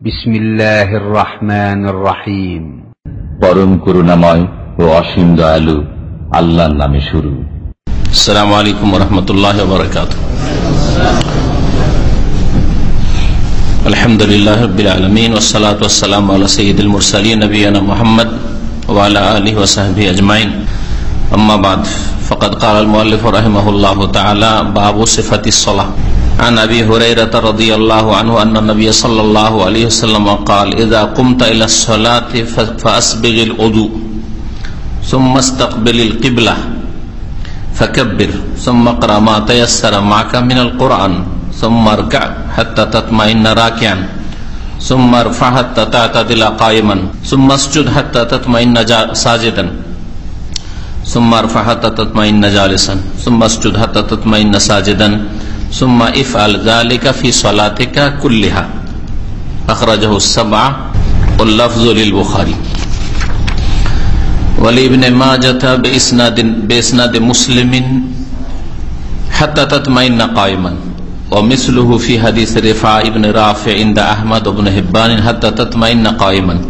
বিসমিল্লাহির রহমানির রহিম পরম করুণাময় ও অসীম দয়ালু আল্লাহর নামে শুরু। আসসালামু আলাইকুম ওয়া রাহমাতুল্লাহি ওয়া বারাকাতুহু আলহামদুলিল্লাহ রাব্বিল আলামিন ওয়া সসালাতু ওয়া সালামু আলা সাইয়্যিদিল মুরসালিন নবিয়ানা মুহাম্মদ ওয়া বাবু সিফাতিস عن أبي هريرة رضي الله عنه أن النبي صلى الله عليه وسلم قال إذا قمت إلى الصلاة فأسبغ الوضوء ثم استقبل القبلة فكبر ثم اقرأ ما تيسر معك من القرآن ثم اركع حتى تطمئن راكعا ثم ارفع حتى تعتدل قائما ثم اسجد حتى تطمئن جا- ساجدا ثم ارفع حتى تطمئن جالسا ثم اسجد حتى تطمئن ساجدا ثم افعل ذلك في صلاتك كلها. أخرجه السبعة واللفظ للبخاري. ولابن ماجة بإسناد, بإسناد مسلم حتى تطمئن قائما. ومثله في حديث رفاع ابن رافع عند أحمد بن هبان حتى تطمئن قائما.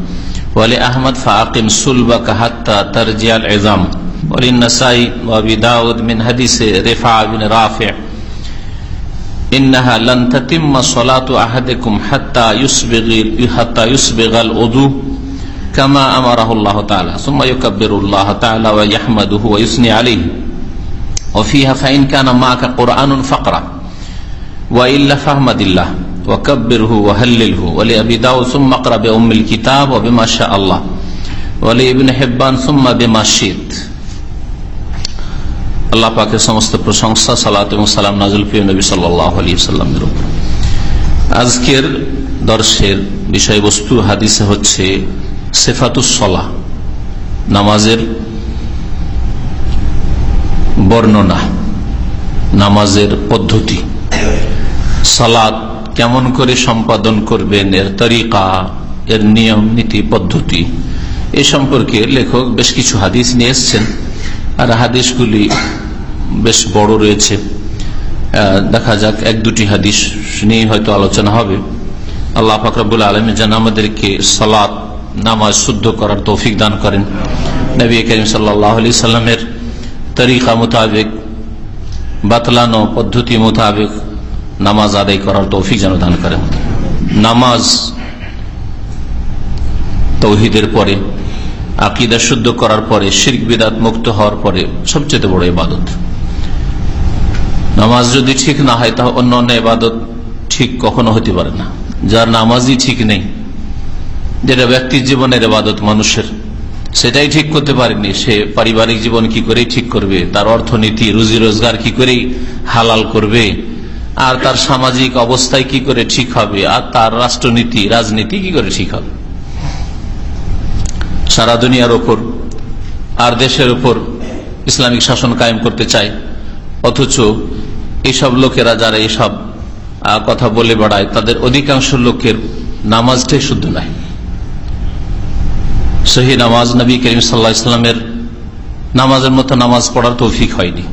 ولأحمد فأقم صلبك حتى ترجع العظام. وللنسائي وابي داود من حديث رفاع بن رافع إنها لن تتم صلاة أحدكم حتى يسبغ حتى يسبغ الوضوء كما أمره الله تعالى. ثم يكبر الله تعالى ويحمده ويثني عليه. وفيها فإن كان معك قرآن فقرا وإلا فاحمد الله وكبره وهلله ولأبي داود ثم اقرأ بأم الكتاب وبما شاء الله. ولابن حبان ثم بما شئت. আল্লাহ পাকের সমস্ত প্রশংসা, সালাত এবং সালাম নাজুল প্রিয় নবী সাল্লামের উপর। আজকের দর্শের বিষয়বস্তু, হাদিসে হচ্ছে সেফাতুসলা নামাজের বর্ণনা, নামাজের পদ্ধতি। সালাদ কেমন করে সম্পাদন করবেন, এর তরিকা, এর নিয়ম, নীতি, পদ্ধতি, এ সম্পর্কে লেখক বেশ কিছু হাদিস নিয়ে এসছেন। আর হাদিসগুলি বেশ বড় রয়েছে। দেখা যাক, এক দুটি হাদিস নিয়ে হয়তো আলোচনা হবে। আল্লাহ ফাকরাবুল আলমী যেন আমাদেরকে সালাত, নামাজ শুদ্ধ করার তৌফিক দান করেন। নবী করিম সাল্লাহ আলি সাল্লামের তরিকা মোতাবেক, বাতলানো পদ্ধতি মোতাবেক নামাজ আদায় করার তৌফিক যেন দান করেন। নামাজ তৌহিদের পরে, আকিদা শুদ্ধ করার পরে, শির্ক বিদাত মুক্ত হওয়ার পরে সবচেয়ে বড় ইবাদত। নামাজ যদি ঠিক না হয়, তাহলে অন্য অন্য ইবাদত ঠিক কখনো হতে পারে না। যার নামাজই ঠিক নেই, যেটা ব্যক্তির জীবনের ইবাদত মানুষের, সেটাই ঠিক করতে পারেনি। সে পারিবারিক জীবন কি করে ঠিক করবে? তার অর্থনীতি, রুজি রোজগার কি করে হালাল করবে? আর তার সামাজিক অবস্থায় কি করে ঠিক হবে? আর তার রাষ্ট্রনীতি, রাজনীতি কি করে ঠিক হবে? সারা দুনিয়ার ওপর আর দেশের ওপর ইসলামিক শাসন কায়েম করতে চায়, অথচ এইসব লোকেরা যারা এইসব কথা বলে বেড়ায়, তাদের অধিকাংশ লোকের নামাজটাই শুদ্ধ নাই সহি নামাজ নবী করিম সাল্লা ইসলামের নামাজের মতো নামাজ পড়ার তৌফিক হয়নি।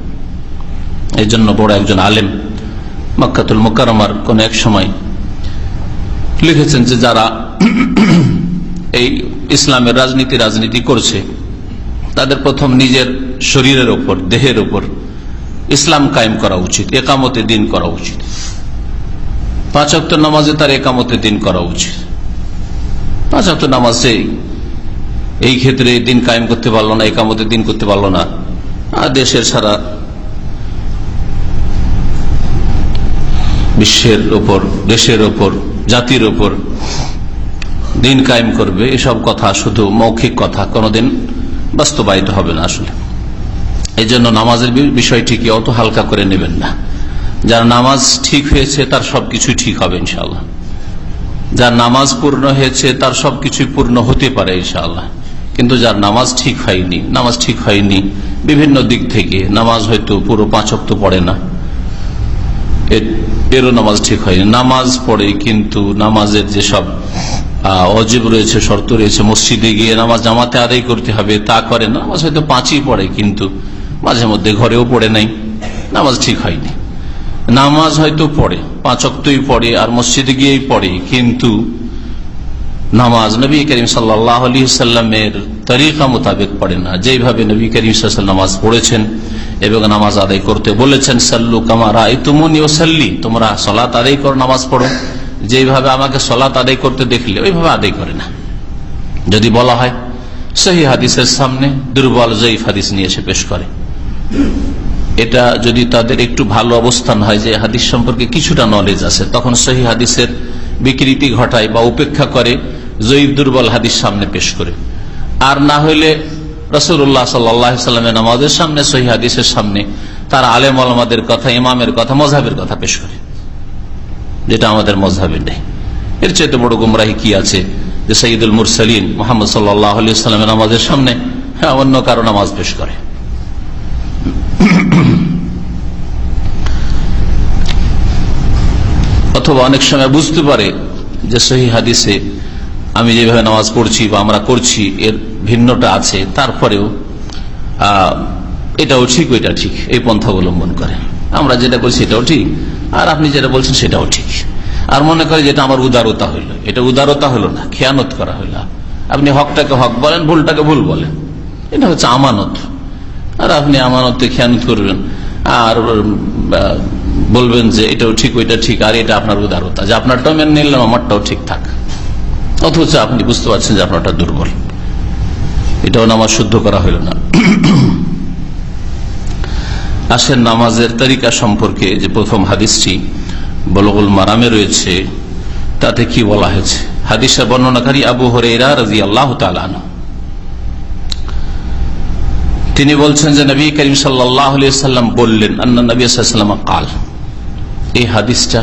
এই জন্য বড় একজন আলেম মক্কাতুল মোকারমার কোন এক সময় লিখেছেন যে যারা এই ইসলামের রাজনীতি রাজনীতি করছে, তাদের প্রথম নিজের শরীরের ওপর, দেহের ওপর ইসলাম কায়েম করা উচিত, একামতে দিন করা উচিত। পাঁচ অক্ট নামাজে তার একামতে দিন করা উচিত। পাঁচ অক্ট নামাজে এই ক্ষেত্রে দিন কায়েম করতে পারল না, একামতে দিন করতে পারল না। আর দেশের সারা বিশ্বের ওপর, দেশের ওপর, জাতির ওপর দিন কায়েম করবে, এসব কথা শুধু মৌখিক কথা, কোনোদিন বাস্তবায়িত হবে না আসলে। এই জন্য নামাজের বিষয়টিকে অত হালকা করে নেবেন না। যার নামাজ ঠিক হয়েছে, তার সবকিছু ঠিক হবে ইনশাল্লাহ যার নামাজ পূর্ণ হয়েছে, তার সবকিছুই পূর্ণ হতে পারে ইনশাআল্লাহ। কিন্তু যার নামাজ ঠিক হয়নি, নামাজ ঠিক হয়নি, বিভিন্ন দিক থেকে নামাজ হয়তো পুরো পাঁচক্ত পড়ে না। এর- এরও নামাজ ঠিক হয়নি। নামাজ পড়ে কিন্তু নামাজের যেসব অজীব রয়েছে, শর্ত রয়েছে, মসজিদে গিয়ে নামাজ জামাতে আদায় করতে হবে, তা করে নামাজ হয়তো পাঁচই পড়ে কিন্তু মাঝে মধ্যে ঘরেও পড়ে নাই। নামাজ ঠিক হয়নি। নামাজ হয়তো পড়ে, পাঁচ অক্টই পড়ে আর মসজিদে গিয়েই পড়ে, কিন্তু নামাজ নবী করিম সাল্লাহ সাল্লামের তরিকা মোতাবেক পড়ে না। যেভাবে নবী করিম নামাজ পড়েছেন এবং নামাজ আদায় করতে বলেছেন, সাল্লু কামারা তুমনি ও সাল্লি, তোমরা সলাত আদায় করো, নামাজ পড়ো। যেভাবে আমাকে সলাত আদায় করতে দেখলে, ওইভাবে আদায় করে না। যদি বলা হয়, সহি হাদিসের সামনে দুর্বল জয়ীফ হাদিস নিয়ে এসে পেশ করে। এটা যদি তাদের একটু ভালো অবস্থান হয় যে হাদিস সম্পর্কে কিছুটা নলেজ আছে, তখন সহি হাদিসের বিকৃতি ঘটায় বা উপেক্ষা করে, জয়ীব দুর্বল হাদিস সামনে পেশ করে। আর না হইলে রসুল্লাহ সাল্লামের নামাজের সামনে, সহি হাদিসের সামনে তার আলেম আলমাদের কথা, ইমামের কথা মজাবের কথা পেশ করে। যেটা আমাদের মজাবের নেই। এর চেয়ে বড় গুমরাহি কি আছে? যে সঈদুল মুরসালিন মোহাম্মদ সাল্লামের নামাজের সামনে অন্য কারও নামাজ পেশ করে। অথবা অনেক সময় বুঝতে পারে যে সহি হাদিসে আমি যেভাবে নামাজ পড়ছি বা আমরা করছি, এর ভিন্নটা আছে, তারপরেও এটাও ঠিক ওইটা ঠিক, এই পন্থা অবলম্বন করে। আমরা যেটা করছি এটাও ঠিক, আর আপনি যেটা বলছেন সেটাও ঠিক। আর মনে করে যেটা আমার উদারতা হইল, এটা উদারতা হলো না, খেয়ানত করা হইল। আপনি হকটাকে হক বলেন, ভুলটাকে ভুল বলেন, এটা হচ্ছে আমানত। আর আপনি আমানতে খেয়ানত করবেন। আর বলবেন যে এটাও ঠিক, ওইটা ঠিক, আর এটা আপনার উদারতা যে আপনারটাও মেনে নিলাম, আমারটাও ঠিক থাক। অথচ আপনি বুঝতে পারছেন যে আপনারটা দুর্বল। এটাও নামাজ শুদ্ধ করা হইল না। আসেন নামাজের তালিকা সম্পর্কে যে প্রথম হাদিসটি বলগুল মারামে রয়েছে, তাতে কি বলা হয়েছে? হাদিসের বর্ণনাকারী আবু হরেরা রাজি আল্লাহ তালানো তিনি বলছেন যে নবী করিম সাল্লাম বললেন, আন্না নবী সাল্লাম কাল। এই হাদিসটা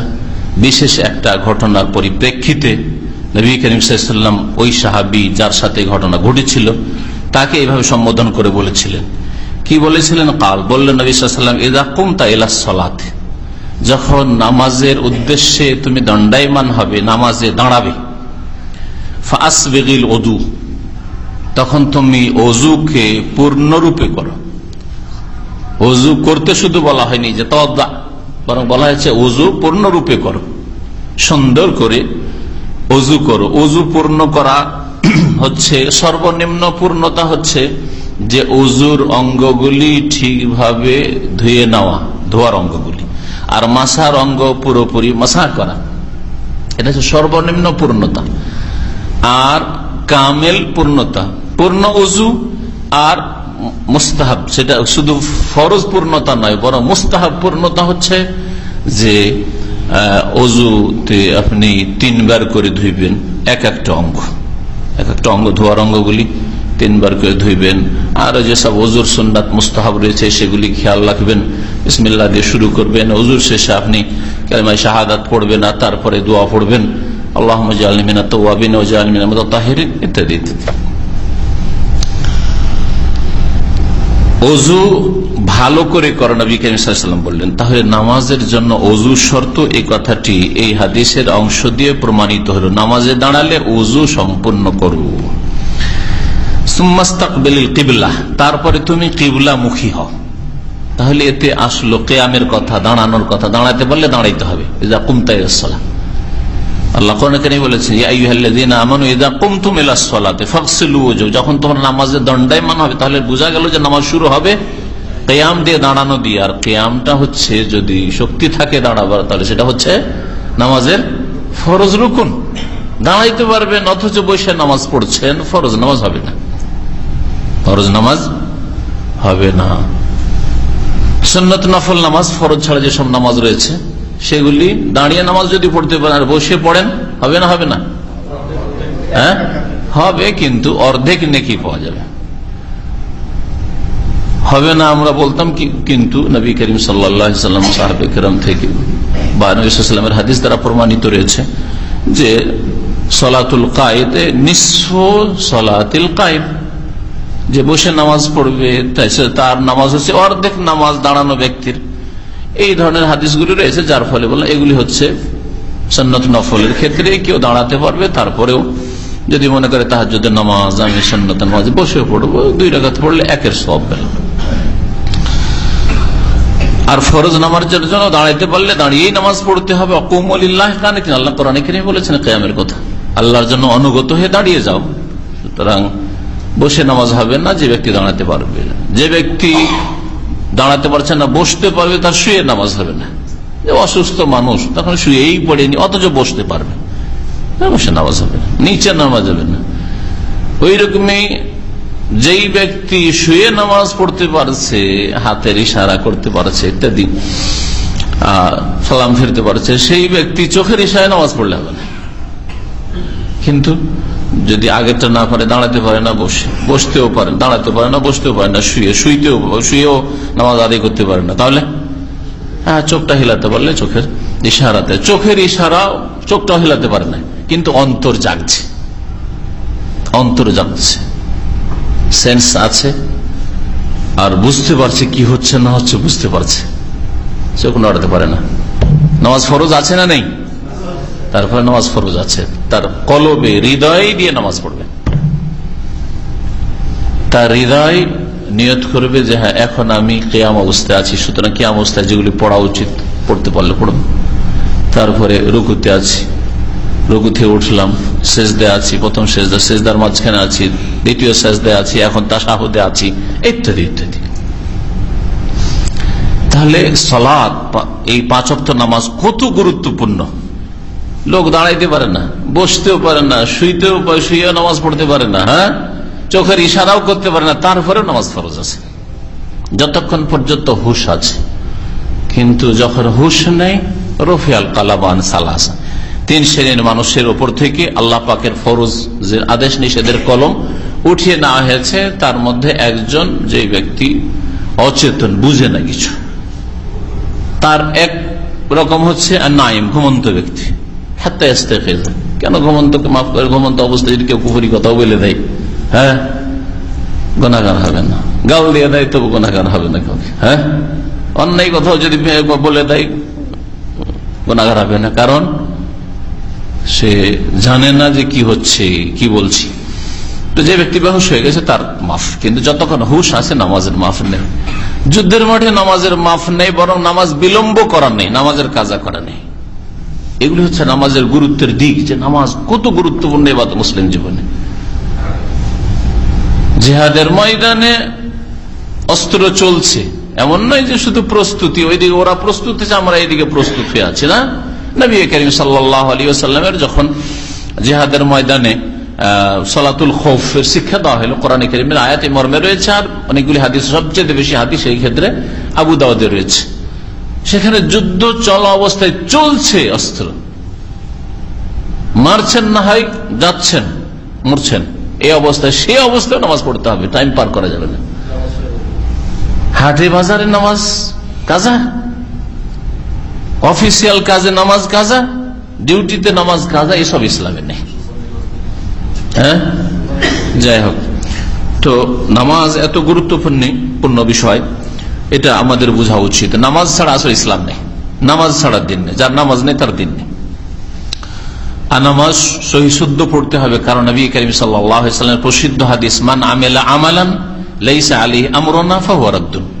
বিশেষ একটা ঘটনার পরিপ্রেক্ষিতে নবী করিম সাল্লাম ওই সাহাবি যার সাথে ঘটনা ঘটেছিল, তাকে এইভাবে সম্বোধন করে বলেছিলেন। কি বলেছিলেন? কাল বললেন নবী সাল্লাম এদা কুমতা এলা সলাতে। যখন নামাজের উদ্দেশ্যে তুমি দণ্ডায়মান হবে, নামাজে দাঁড়াবে ফাস বেগিল তখন তুমি অজুকে পূর্ণরূপে করো। অজু করতে শুধু বলা হয়নি যে তদা বরং বলা হয়েছে অজু পূর্ণরূপে করো। সুন্দর করে অজু করো। অজু পূর্ণ করা হচ্ছে, সর্বনিম্ন পূর্ণতা হচ্ছে যে অজুর অঙ্গগুলি ঠিকভাবে ধুয়ে নেওয়া, ধোয়ার অঙ্গগুলি। আর মাসার অঙ্গ পুরোপুরি মাসা করা। এটা হচ্ছে সর্বনিম্ন পূর্ণতা। আর কামেল পূর্ণতা। পূর্ণ উজু আর মুস্তাহাব। সেটা শুধু ফরজ পূর্ণতা নয়, বরং মুস্তাহাব পূর্ণতা হচ্ছে যে অজুতে আপনি তিনবার করে ধুইবেন এক একটা অঙ্গ। এক একটা অঙ্গ, ধোয়ার অঙ্গগুলি তিনবার করে ধুইবেন। আর যেসব অজুর সুন্নাত মুস্তাহাব রয়েছে, সেগুলি খেয়াল রাখবেন ইসমিল্লা দিয়ে শুরু করবেন। অজুর শেষে আপনি কালমাই শাহাদাত পড়বেন আর তারপরে দোয়া পড়বেন। আল্লাহ জালমিনা তোয়াবিন ও জালমিনা তাহিরিন ইত্যাদি ইত্যাদি। অজু ভালো করে করো নবী করিম বললেন। তাহলে নামাজের জন্য অজু শর্ত এই কথাটি এই হাদিসের অংশ দিয়ে প্রমাণিত হল। নামাজে দাঁড়ালে অজু সম্পূর্ণ করু কিবলা, তারপরে তুমি কিবলা মুখী হও। তাহলে এতে আসলো কেয়ামের কথা, দাঁড়ানোর কথা। দাঁড়াতে পারলে দাঁড়াইতে হবে। কুমতাই আল্লাহ কোরআনে বলেছেন যখন তোমার নামাজের দণ্ডায়মান হবে, তাহলে বোঝা গেল যে নামাজ শুরু হবে কেয়াম দিয়ে দাঁড়ানো দিয়ে। আর কেয়ামটা হচ্ছে যদি শক্তি থাকে দাঁড়াবার, তাহলে সেটা হচ্ছে নামাজের ফরজ রুকুন। দাঁড়াইতে পারবেন, অথচ বসে নামাজ পড়ছেন, ফরজ নামাজ হবে না। ফরজ নামাজ হবে না। সন্নত নফল নামাজ ফরজ ছাড়া যেসব নামাজ রয়েছে সেগুলি দাঁড়িয়ে নামাজ যদি পড়তে পারেন, আর বসে পড়েন, হবে না হবে না? হ্যাঁ? হবে, কিন্তু অর্ধেক নেকি পাওয়া যাবে। হবে না আমরা বলতাম কি, কিন্তু নবী করিম সাল্লাম সাহাবেকরম থেকে, বা নবীলামের হাদিস দ্বারা প্রমাণিত রয়েছে যে সলাতুল কায়েদে নিঃস্ব সলাতিল কায়েদ। যে বসে নামাজ পড়বে তার নামাজ হচ্ছে অর্ধেক নামাজ দাঁড়ানো ব্যক্তির। এই ধরনের হাদিসগুলি রয়েছে, যার ফলে বললাম এগুলি হচ্ছে সন্নত নফলের ক্ষেত্রে, কেউ দাঁড়াতে পারবে, তারপরেও যদি মনে করে তাহার যদি নামাজ, আমি সন্নত নামাজ বসে পড়ব, দুই রাখাতে পড়লে একের সব বেল আর ফরজ নামার জন্য দাঁড়াইতে পারলে দাঁড়িয়েই নামাজ পড়তে হবে। আল্লাহ বলেছেন কেয়ামের কথা। আল্লাহর জন্য অনুগত হয়ে দাঁড়িয়ে যাও। সুতরাং বসে নামাজ হবে না, যে ব্যক্তি দাঁড়াতে পারবে। যে ব্যক্তি দাঁড়াতে পারছে না, বসতে পারবে, তার শুয়ে নামাজ হবে না। অসুস্থ মানুষ, তখন শুয়েই পড়েনি অথচ বসতে পারবে বসে নামাজ হবে না, নিচে নামাজ হবে না। ওই রকমই যেই ব্যক্তি শুয়ে নামাজ পড়তে পারছে, হাতের ইশারা করতে পারছে, ইত্যাদি সালাম ফিরতে পারছে, সেই ব্যক্তি চোখের ইশারায় নামাজ পড়লে হবে না। কিন্তু যদি আগেরটা না পারে, দাঁড়াতে পারে না বসে। বসতেও পারে, দাঁড়াতে পারে না, বসতেও পারে না, শুয়ে, শুইতেও, শুয়েও নামাজ আদায় করতে পারে না। তাহলে? হ্যাঁ চোখটা হিলাতে পারলে চোখের ইশারাতে। চোখের ইশারা চোখটা হিলাতে পারে না, কিন্তু অন্তর জাগছে। অন্তর জাগছে। সেন্স আছে, আর বুঝতে পারছে কি হচ্ছে, না হচ্ছে, বুঝতে পারছে। চোখ নড়াতে পারে না। নামাজ ফরজ আছে না নেই? তারপরে নামাজ ফরজ আছে। তার কলবে হৃদয় দিয়ে নামাজ পড়বে। তার হৃদয় নিয়ত করবে যে হ্যাঁ এখন আমি কেয়াম অবস্থায় আছি, সুতরাং কেয়াম অবস্থায় যেগুলি পড়া উচিত, পড়তে পারলে পড়ব তারপরে রুকুতে আছি। রঘুতে উঠলাম সেজদে আছি, প্রথম সেজদা, সেজদার মাঝখানে আছি, দ্বিতীয় সেজদে আছি, এখন তাসাহুদে আছি, ইত্যাদি ইত্যাদি। তাহলে সলাদ এই পাঁচ অক্ট নামাজ কত গুরুত্বপূর্ণ? লোক দাঁড়াইতে পারে না, বসতেও পারে না, শুইতেও শুয়ে নামাজ পড়তে পারে না হ্যাঁ? চোখের ইশারাও করতে পারে না তারপরে নামাজ ফরজ আছে। যতক্ষণ পর্যন্ত হুশ আছে। কিন্তু যখন হুশ নেই, রফিয়াল কালাবান সালাসা। তিন শ্রেণির মানুষের ওপর থেকে আল্লাহ পাকের ফরজ যে আদেশ নিষেধের কলম উঠিয়ে নেওয়া হয়েছে, তার মধ্যে একজন যে ব্যক্তি অচেতন, বুঝে না কিছু। তার এক রকম হচ্ছে নাইম, ঘুমন্ত ব্যক্তি। হাতে আসতে খেয়ে কেন ঘুমন্তকে মাফ করে, ঘুমন্ত অবস্থায় যদি কেউ কুপুরি কথাও বলে দেয়? হ্যাঁ? গোনাগান হবে না। গাল দিয়ে দেয়, তবু গোনাগান হবে না কাউকে। হ্যাঁ? অন্যায় কথাও যদি বলে দেয় গোনাগার হবে না। কারণ সে জানে না যে কি হচ্ছে, কি বলছি। তো যে ব্যক্তি বেহুশ হয়ে গেছে, তার মাফ। কিন্তু যতক্ষণ হুশ আছে, নামাজের মাফ নেই। যুদ্ধের মাঠে নামাজের মাফ নেই, বরং নামাজ বিলম্ব করা নেই, নামাজের কাজা করা নেই। এগুলি হচ্ছে নামাজের গুরুত্বের দিক, যে নামাজ কত গুরুত্বপূর্ণ এবার মুসলিম জীবনে। জেহাদের ময়দানে অস্ত্র চলছে। এমন নয় যে শুধু প্রস্তুতি, ওইদিকে ওরা প্রস্তুত আছে, আমরা এইদিকে প্রস্তুত হয়ে আছি না। নবী করিম সাল্লাহ আলী আসাল্লামের যখন জেহাদের ময়দানে সলাতুল খৌফের শিক্ষা দেওয়া হলো, কোরআন করিমের আয়াত মর্মে রয়েছে, আর অনেকগুলি হাদিস, সবচেয়ে বেশি হাদিস এই ক্ষেত্রে আবু দাওয়াদে রয়েছে। সেখানে যুদ্ধ চলা অবস্থায় চলছে অস্ত্র মারছেন না হয়, যাচ্ছেন, মরছেন। এই অবস্থায়, সে অবস্থায় নামাজ পড়তে হবে টাইম পার করা যাবে না। হাটে বাজারে নামাজ কাজা? অফিসিয়াল কাজে নামাজ কাজা? ডিউটিতে নামাজ কাজা? এসব ইসলামে নেই। হ্যাঁ? যাই হোক। তো নামাজ এত গুরুত্বপূর্ণ, পূর্ণ বিষয়। এটা আমাদের বোঝা উচিত। নামাজ ছাড়া আসলে ইসলাম নেই। নামাজ ছাড়ার দিন নেই। যার নামাজ নেই, তার দিন নেই।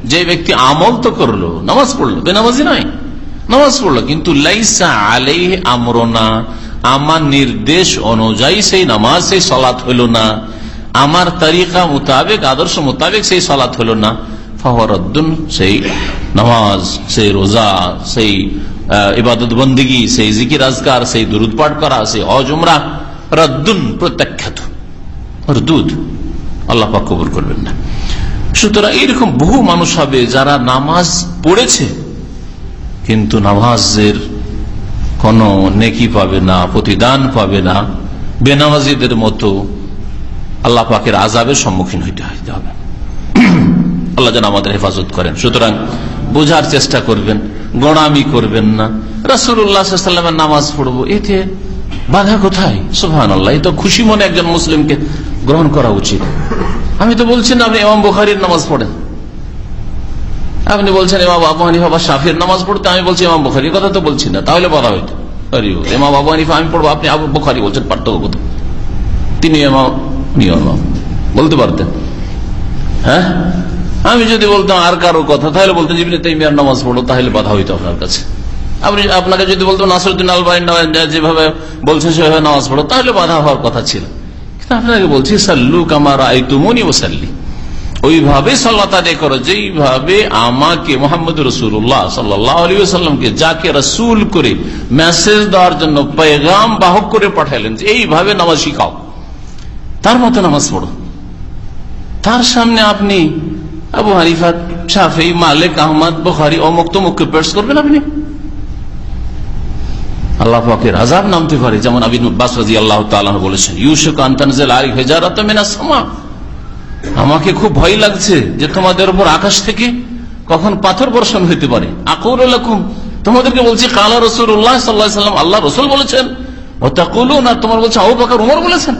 যে ব্যক্তি আমল তো করল, নামাজ পড়ল, বেনামাজি নয়। নামাজ পড়ল, কিন্তু আমার নির্দেশ অনুযায়ী সেই নামাজ, সেই সলাৎ হইল না। আমার তারিকা মোতাবেক, আদর্শ মোতাবেক সেই সলাৎ হইল না। ফাহরদ্দুন, সেই নামাজ, সেই রোজা, সেই ইবাদত বন্দিগি সেই জিকির আজগার সেই দুরুদ পাঠ করা, সেই অজমরা, রদ্দুন প্রত্যাখ্যাত। দুধ আল্লাহ কবুল করবেন না। সুতরাং এইরকম বহু মানুষ হবে যারা নামাজ পড়েছে, কিন্তু নামাজের কোন নেকি পাবে না, প্রতিদান পাবে না। বেনামাজিদের মতো আল্লাহ পাকের আজাবের সম্মুখীন হইতে হবে। আল্লাহ যেন আমাদের হেফাজত করেন। সুতরাং বোঝার চেষ্টা করবেন, গড়ামি করবেন না। রাসুল্লাহামের নামাজ পড়ব, এতে বাধা কোথায়? সোহান আল্লাহ তো খুশি মনে একজন মুসলিমকে গ্রহণ করা উচিত। আমি তো বলছি না, আপনি এমাম বুখারির নামাজ পড়েন। আপনি বলছেন এমা বাবু হানিফা বা শাফির নামাজ পড়তে, আমি বলছি ইমাম বুখারির কথা তো বলছি না, তাহলে বলা হইতো। এমা বাবু হানিফা আমি পড়ব, আপনি আবু বুখারি বলছেন পার্থক্য কত তিনি এমাম বলতে পারতেন। হ্যাঁ? আমি যদি বলতাম আর কারও কথা, তাহলে বলতেন জীবনে তাই মেয়ার নামাজ পড়ো, তাহলে বাধা হইতো আপনার কাছে। আপনি, আপনাকে যদি বলতো নাসরুদ্দিন আলবাইন যেভাবে বলছেন সেভাবে নামাজ পড়ো, তাহলে বাধা হওয়ার কথা ছিল। কিন্তু আপনাকে বলছি, সাল্লু কামার আই তুমনি ও সাল্লি ওইভাবে আদায় করো, যেইভাবে আমাকে মোহাম্মদ রসুল্লাহ সাল্লাহ আলী সাল্লামকে যাকে রসুল করে মেসেজ দেওয়ার জন্য পেগাম বাহক করে পাঠাইলেন, যে এইভাবে নামাজ শিখাও। তার মতো নামাজ পড়ো। তার সামনে আপনি আবু হারিফাত শাফি, মালিক, আহমদ, বখারি, অমুক তমুককে পেশ করবেন আপনি? আল্লাহ পাকের আজাব নামতে পারে, যেমন আবিন রাজি আল্লাহ বলেছেন, ইউসুক আনতানজিল মিনাস সামা। আমাকে খুব ভয় লাগছে যে তোমাদের উপর আকাশ থেকে কখন পাথর বর্ষণ হইতে পারে। আকুর তোমাদেরকে বলছি, কালা রসুল্লাহ সাল্লাম, আল্লাহ রসুল বলেছেন ও তা না তোমার বলছে, আবু বাকর, উমর বলেছেন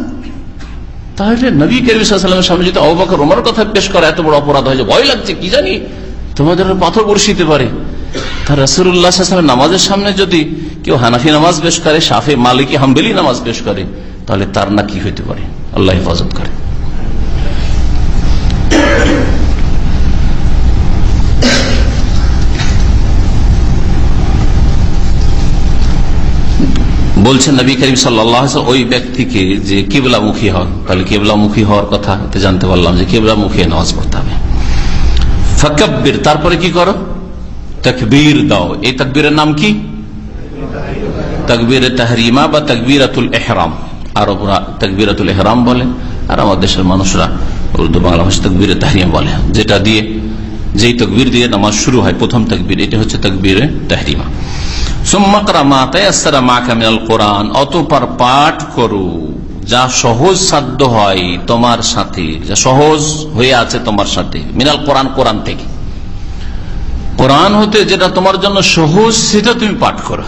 তাহলে নবী করিমের সামনে যদি অবাকর রোমার কথা পেশ করা, এত বড় অপরাধ হয় যে ভয় লাগছে, কি জানি? তোমাদের পাথর বর্ষিতে পারে। তার নামাজের সামনে যদি কেউ হানাফি নামাজ পেশ করে সাফে মালিকি, হাম্বেলি নামাজ পেশ করে, তাহলে তার না কি হইতে পারে? আল্লাহ হেফাজত করে। বলছেন নবী করিম সাল্লাহ ওই ব্যক্তিকে যে কেবলামুখী হন, তাহলে কেবলামুখী হওয়ার কথা এতে জানতে পারলাম যে কেবলামুখী নামাজ পড়তে হবে। ফকব্বির, তারপরে কি করো? তকবীর দাও। এই তকবীরের নাম কি? তকবীর তাহরিমা বা তকবীরাতুল এহরাম আরবরা তকবীরাতুল এহরাম বলে, আর আমার দেশের মানুষরা উর্দু, বাংলা ভাষা তকবীর তাহরিমা বলে। যেটা দিয়ে, যেই তকবীর দিয়ে নামাজ শুরু হয়, প্রথম তকবীর, এটা হচ্ছে তকবীর তাহরিমা। কোরআন, অতপর পাঠ করো। যা সহজ সাধ্য হয় তোমার সাথে, যা সহজ হয়ে আছে তোমার সাথে। মিনাল কোরআন কোরআন থেকে। কোরআন হতে যেটা তোমার জন্য সহজ, সেটা তুমি পাঠ করো,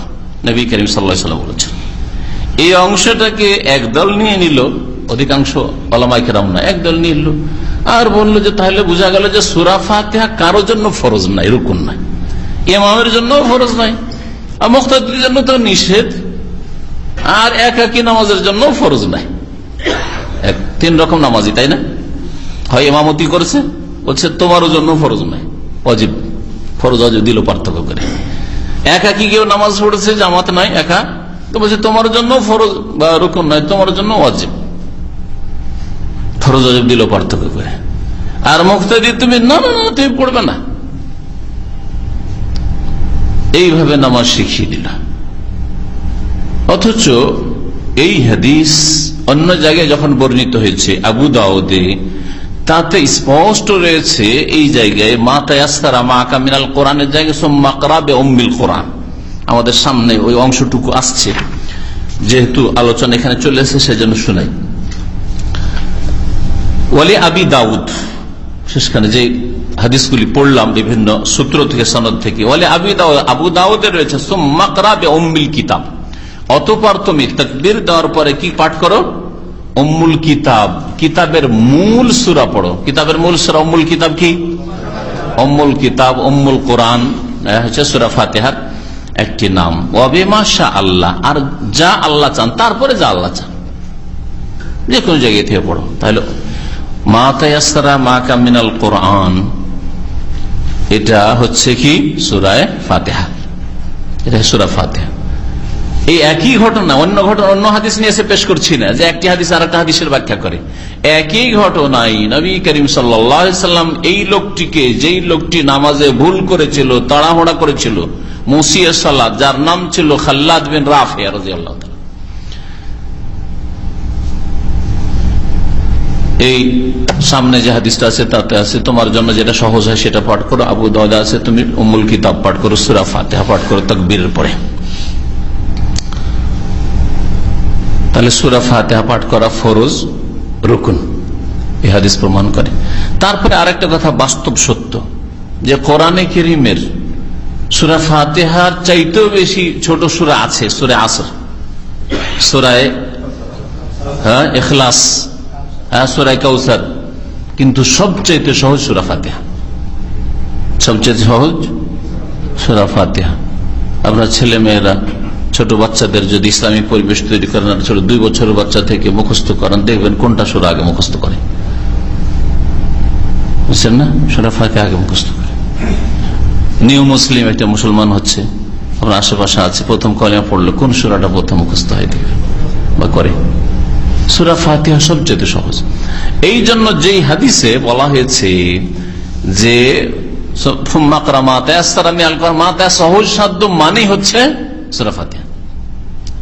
নবী করিম সাল্লাম বলেছেন। এই অংশটাকে একদল নিয়ে নিল, অধিকাংশ অলামাইকেরাম না একদল নিয়ে নিল। আর বলল যে তাহলে বোঝা গেল যে সুরা ফাতেহা কারোর জন্য ফরজ নাই, রুকুন নাই। ইমামের জন্য ফরজ নাই। আর জন্য তো নিষেধ, আর একাকি নামাজের জন্য ফরজ নাই। তিন রকম নামাজি তাই না? হয় ইমামতি করেছে, বলছে তোমারও জন্য ফরজ নাই। অজীব, ফরজ অজীব, দিল পার্থক্য করে। একাকি কেউ নামাজ পড়েছে, জামাত নাই, একা। তো বলছে তোমার জন্য ফরজ বা রকম নাই, তোমার জন্য অজীব। ফরজ অজীব, দিল পার্থক্য করে। আর মুক্তাদি, তুমি না না, তুমি পড়বে না। এইভাবে নামাজ শিখিয়ে দিল। অথচ এই হাদিস অন্য জায়গায় যখন বর্ণিত হয়েছে, আবু দাউদে, তাতে স্পষ্ট রয়েছে এই জায়গায়, মা তায়াস্তারা মা কামিনাল কোরআনের জায়গায় সোম্মা করাবে অম্মিল কোরআন। আমাদের সামনে ওই অংশটুকু আসছে। যেহেতু আলোচনা এখানে চলে এসে সেজন্য শুনাই। ওয়ালি আবি দাউদ, শেষখানে যে হাদিসগুলি পড়লাম বিভিন্ন সূত্র থেকে, সনদ থেকে। বলে আবু দাউদ, আবু দাউদের রয়েছে সোম্মাকরাবে অম্মিল কিতাব। অতপর তুমি তকবির দেওয়ার পরে কি পাঠ করো? অম্মুল কিতাব। কিতাবের মূল সুরা পড়ো। কিতাবের মূল সুরা অম্মুল কিতাব কি? অম্মুল কিতাব অম্মুল কোরআন। হচ্ছে সুরা ফাতেহার একটি নাম। অবেমাশা আল্লাহ, আর যা আল্লাহ চান, তারপরে যা আল্লাহ চান। যে কোনো জায়গায় থেকে পড়ো। তাহলে, মা তায়াসরা মা কামিনাল কোরআন। এটা হচ্ছে কি? সুরায় ফাতেহা। এটা সুরা ফাতেহা। এই একই ঘটনা, অন্য ঘটনা, অন্য হাদিস নিয়ে এসে পেশ করছি না, যে একটি হাদিস আর একটা হাদিসের ব্যাখ্যা করে। একই ঘটনাই নবী করিম সাল্লাম এই লোকটিকে, যেই লোকটি নামাজে ভুল করেছিল, তাড়াহড়া করেছিল, মুসিয়া সাল্লাদ যার নাম ছিল খাল্লাদ বিন রাফে রাজি আল্লাহ এই সামনে যে হাদিসটা আছে, তাতে আছে, তোমার জন্য যেটা সহজ হয় সেটা পাঠ করো। আবু দাদা আছে, তুমি উমুল কিতাব পাঠ করো, সুরা ফাতেহা পাঠ করো তকবীরের পরে। তাহলে সুরা ফাতেহা পাঠ করা ফরজ রুকুন, এই হাদিস প্রমাণ করে। তারপরে আরেকটা কথা, বাস্তব সত্য, যে কোরআনে কেরিমের সুরা ফাতেহার চাইতেও বেশি ছোট সুরা আছে, সুরে আসর। সুরায় হ্যাঁ এখলাস সুরাই কাউসার। কিন্তু সবচাইতে সহজ সুরা ফাতেহা। সবচেয়ে সহজ সুরা ফাতেহা। আপনার ছেলে মেয়েরা, ছোট বাচ্চাদের যদি ইসলামিক পরিবেশ তৈরি করেন ছোট দুই বছরের বাচ্চা থেকে মুখস্থ করেন, দেখবেন কোনটা সুরা আগে মুখস্থ করে। বুঝছেন না? সুরা ফাতে আগে মুখস্থ করে। নিউ মুসলিম একটা মুসলমান হচ্ছে আপনার আশেপাশে আছে, প্রথম কলিমা পড়লে কোন সুরাটা প্রথম মুখস্থ হয় বা করে। সুরা ফাতিহা সবচেয়ে সহজ। এই জন্য যেই হাদিসে বলা হয়েছে যে সহজ সাধ্য মানে হচ্ছে সুরা ফাতিহা।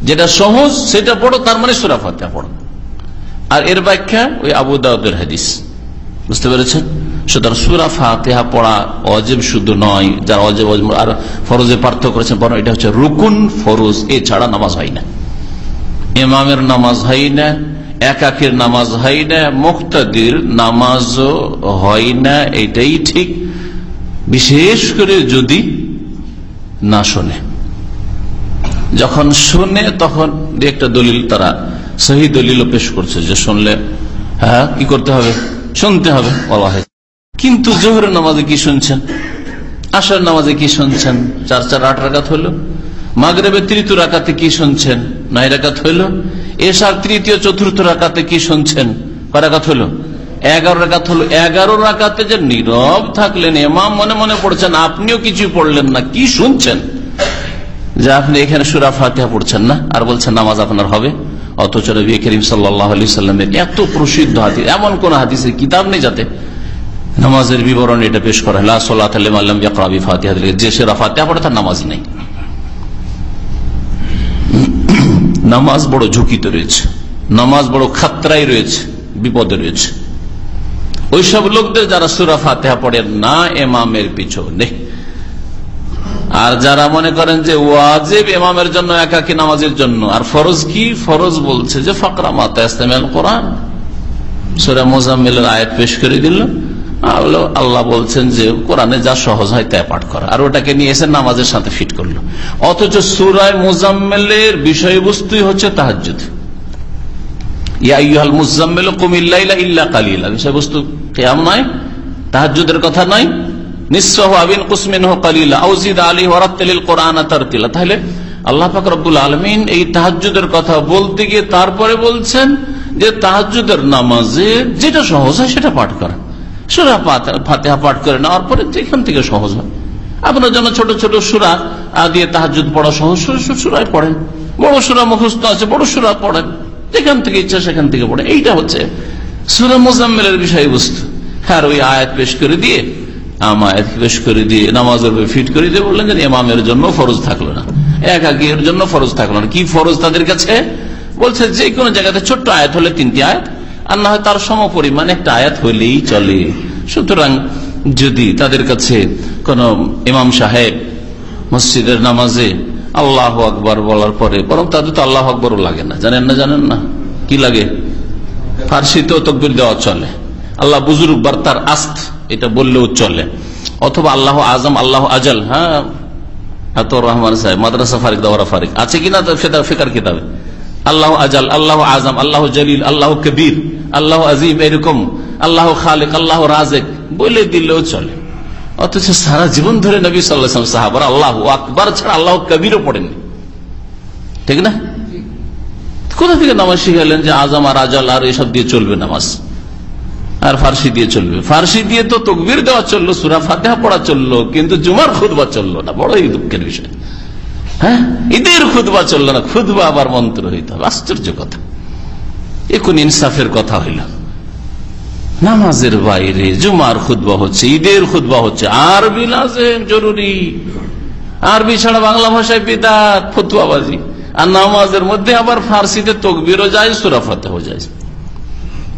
যেটা সহজ, সেটা পড়ো, তার মানে সুরা ফাতিহা পড়ো। আর এর ব্যাখ্যা ওই আবু দাউদের হাদিস। বুঝতে পেরেছেন? সুতরাং সুরা ফাতেহা পড়া অজেব শুধু নয়, যারা অজেব আর ফরজে পার্থক্য করেছেন বরং এটা হচ্ছে রুকুন ফরজ, এছাড়া নামাজ হয় না। ইমামের নামাজ হয় না একাকের নামাজ হয় না মুক্তাদির নামাজ হয় না এটাই ঠিক। বিশেষ করে যদি না শোনে। যখন শুনে, তখন একটা দলিল তারা, সহি দলিল পেশ করছে যে শুনলে হ্যাঁ কি করতে হবে? শুনতে হবে বলা হয় কিন্তু জোহরের নামাজে কি শুনছেন? আসর নামাজে কি শুনছেন? চার চার আট রাকাত হইল মাগরেবে তৃতীয় রাকাতে কি শুনছেন? নয় রাকাত হইল। এসার তৃতীয়, চতুর্থ রাকাতে কি শুনছেন? করাকাত হইল? এগারো রাকাত হলো এগারো রাকাতে যে নীরব থাকলেন, এমাম মনে মনে পড়ছেন, আপনিও কিছু পড়লেন না, কি শুনছেন? যে আপনি এখানে সুরা ফাতিহা পড়ছেন না, আর বলছেন নামাজ আপনার হবে। অথচ রবি করিম সাল্লামের এত প্রসিদ্ধ হাদিস, এমন কোন হাদিসের কিতাব নেই যাতে নামাজের বিবরণ এটা পেশ করা ফাতিহা যে সেরা ফাতিহা পড়ে তার নামাজ নেই। নামাজ বড় ঝুঁকিতে রয়েছে। নামাজ বড় খাতরাই রয়েছে, বিপদে রয়েছে। ওইসব লোকদের যারা সুরা ফাতেহা পড়ে, না এমামের পিছনে। আর যারা মনে করেন যে ওয়াজেব এমামের জন্য, একাকি নামাজের জন্য, আর ফরজ কি? ফরজ বলছে যে, ফাকরা মাতা ইস্তেমাল কোরআন সুরা মোজাম্মেলের আয়াত পেশ করে দিল। আল্লাহ বলছেন যে, কোরআনে যা সহজ হয় তাই পাঠ করা। আর ওটাকে নিয়ে এসে নামাজের সাথে করল অথচ সুরায় মোজাম্মেলের বিষয়বস্তুই হচ্ছে তাহাজুদ মুজাম্মেল কুমিল্লা ইল্লা বিষয়বস্তু কেয়াম নয় তাহাজুদের কথা নয়। আল্লাহ আলমিন এই কথা বলতে গিয়ে তারপরে বলছেন যে তাহাজুদের নামাজে যেটা সহজ হয় সেটা পাঠ করা। সুরা ফাতেহা পাঠ করে নেওয়ার পরে যেখান থেকে সহজ হয়। আপনার জন্য ছোট ছোট সুরা দিয়ে তাহাজুদ পড়া সহজ সুরায় পড়েন। বড় সুরা মুখস্থ আছে, বড় সুরা পড়েন। যেখান থেকে ইচ্ছা সেখান থেকে পড়ে এইটা হচ্ছে সুরা মোজাম্মেলের বিষয়বস্তু। আর ওই আয়াত পেশ করে দিয়ে পেশ করে দিয়ে, নামাজের ফিট করে দিয়ে বললেন যে ইমামের জন্য ফরজ থাকল না। একাকির জন্য ফরজ থাকল না। কি ফরজ তাদের কাছে? বলছে, যে কোনো জায়গাতে ছোট্ট আয়াত হলে তিনটি আয়াত, আর না হয় তার সম পরিমাণ একটা আয়াত হলেই চলে। সুতরাং যদি তাদের কাছে কোন ইমাম সাহেব মসজিদের নামাজে আল্লাহ আকবর বলার পরে, বরং তাদের তো আল্লাহ আকবরও লাগে না। জানেন না জানেন না? কি লাগে? ফার্সিতেও তকবির দেওয়া চলে। আল্লাহ বুজুর্গ বার্তার আস্ত, এটা বললেও চলে। অথবা আল্লাহ আজম, আল্লাহ আজল হ্যাঁ? রহমান সাহেব, মাদ্রাসা ফারিক, দাওয়ারা ফারিক। আছে কিনা ফেকার কিতাবে? আল্লাহ আজাল, আল্লাহ আজম, আল্লাহ জলিল, আল্লাহ কবির, আল্লাহ আজিম, এরকম আল্লাহ খালেক, আল্লাহ রাজেক, বলে দিলেও চলে। অথচ সারা জীবন ধরে নবী সাল্লাম সাহাবার আল্লাহ আকবর ছাড়া আল্লাহ কবিরও পড়েননি। ঠিক না? কোথা থেকে নামাজ শিখালেন যে আজম আর আজাল আর এসব দিয়ে চলবে নামাজ? আর ফার্সি দিয়ে চলবে। ফার্সি দিয়ে তো তকবির দেওয়া চলল, সুরা ফাতেহা পড়া চলল, কিন্তু জুমার খুদবা চলল না। বড়ই দুঃখের বিষয়। হ্যাঁ? ঈদের খুদবা চলল না খুদবা আবার মন্ত্র হইতে হবে। আশ্চর্য কথা। এ কোন ইনসাফের কথা হইল। নামাজের বাইরে, জুমার খুদবা হচ্ছে, ঈদের খুদবা হচ্ছে, আরবি লাজেম জরুরি? আরবি ছাড়া বাংলা ভাষায় পিতা ফতুয়াবাজি। আর নামাজের মধ্যে আবার ফার্সিতে তকবিরও যায় সুরাফাতেও যায়।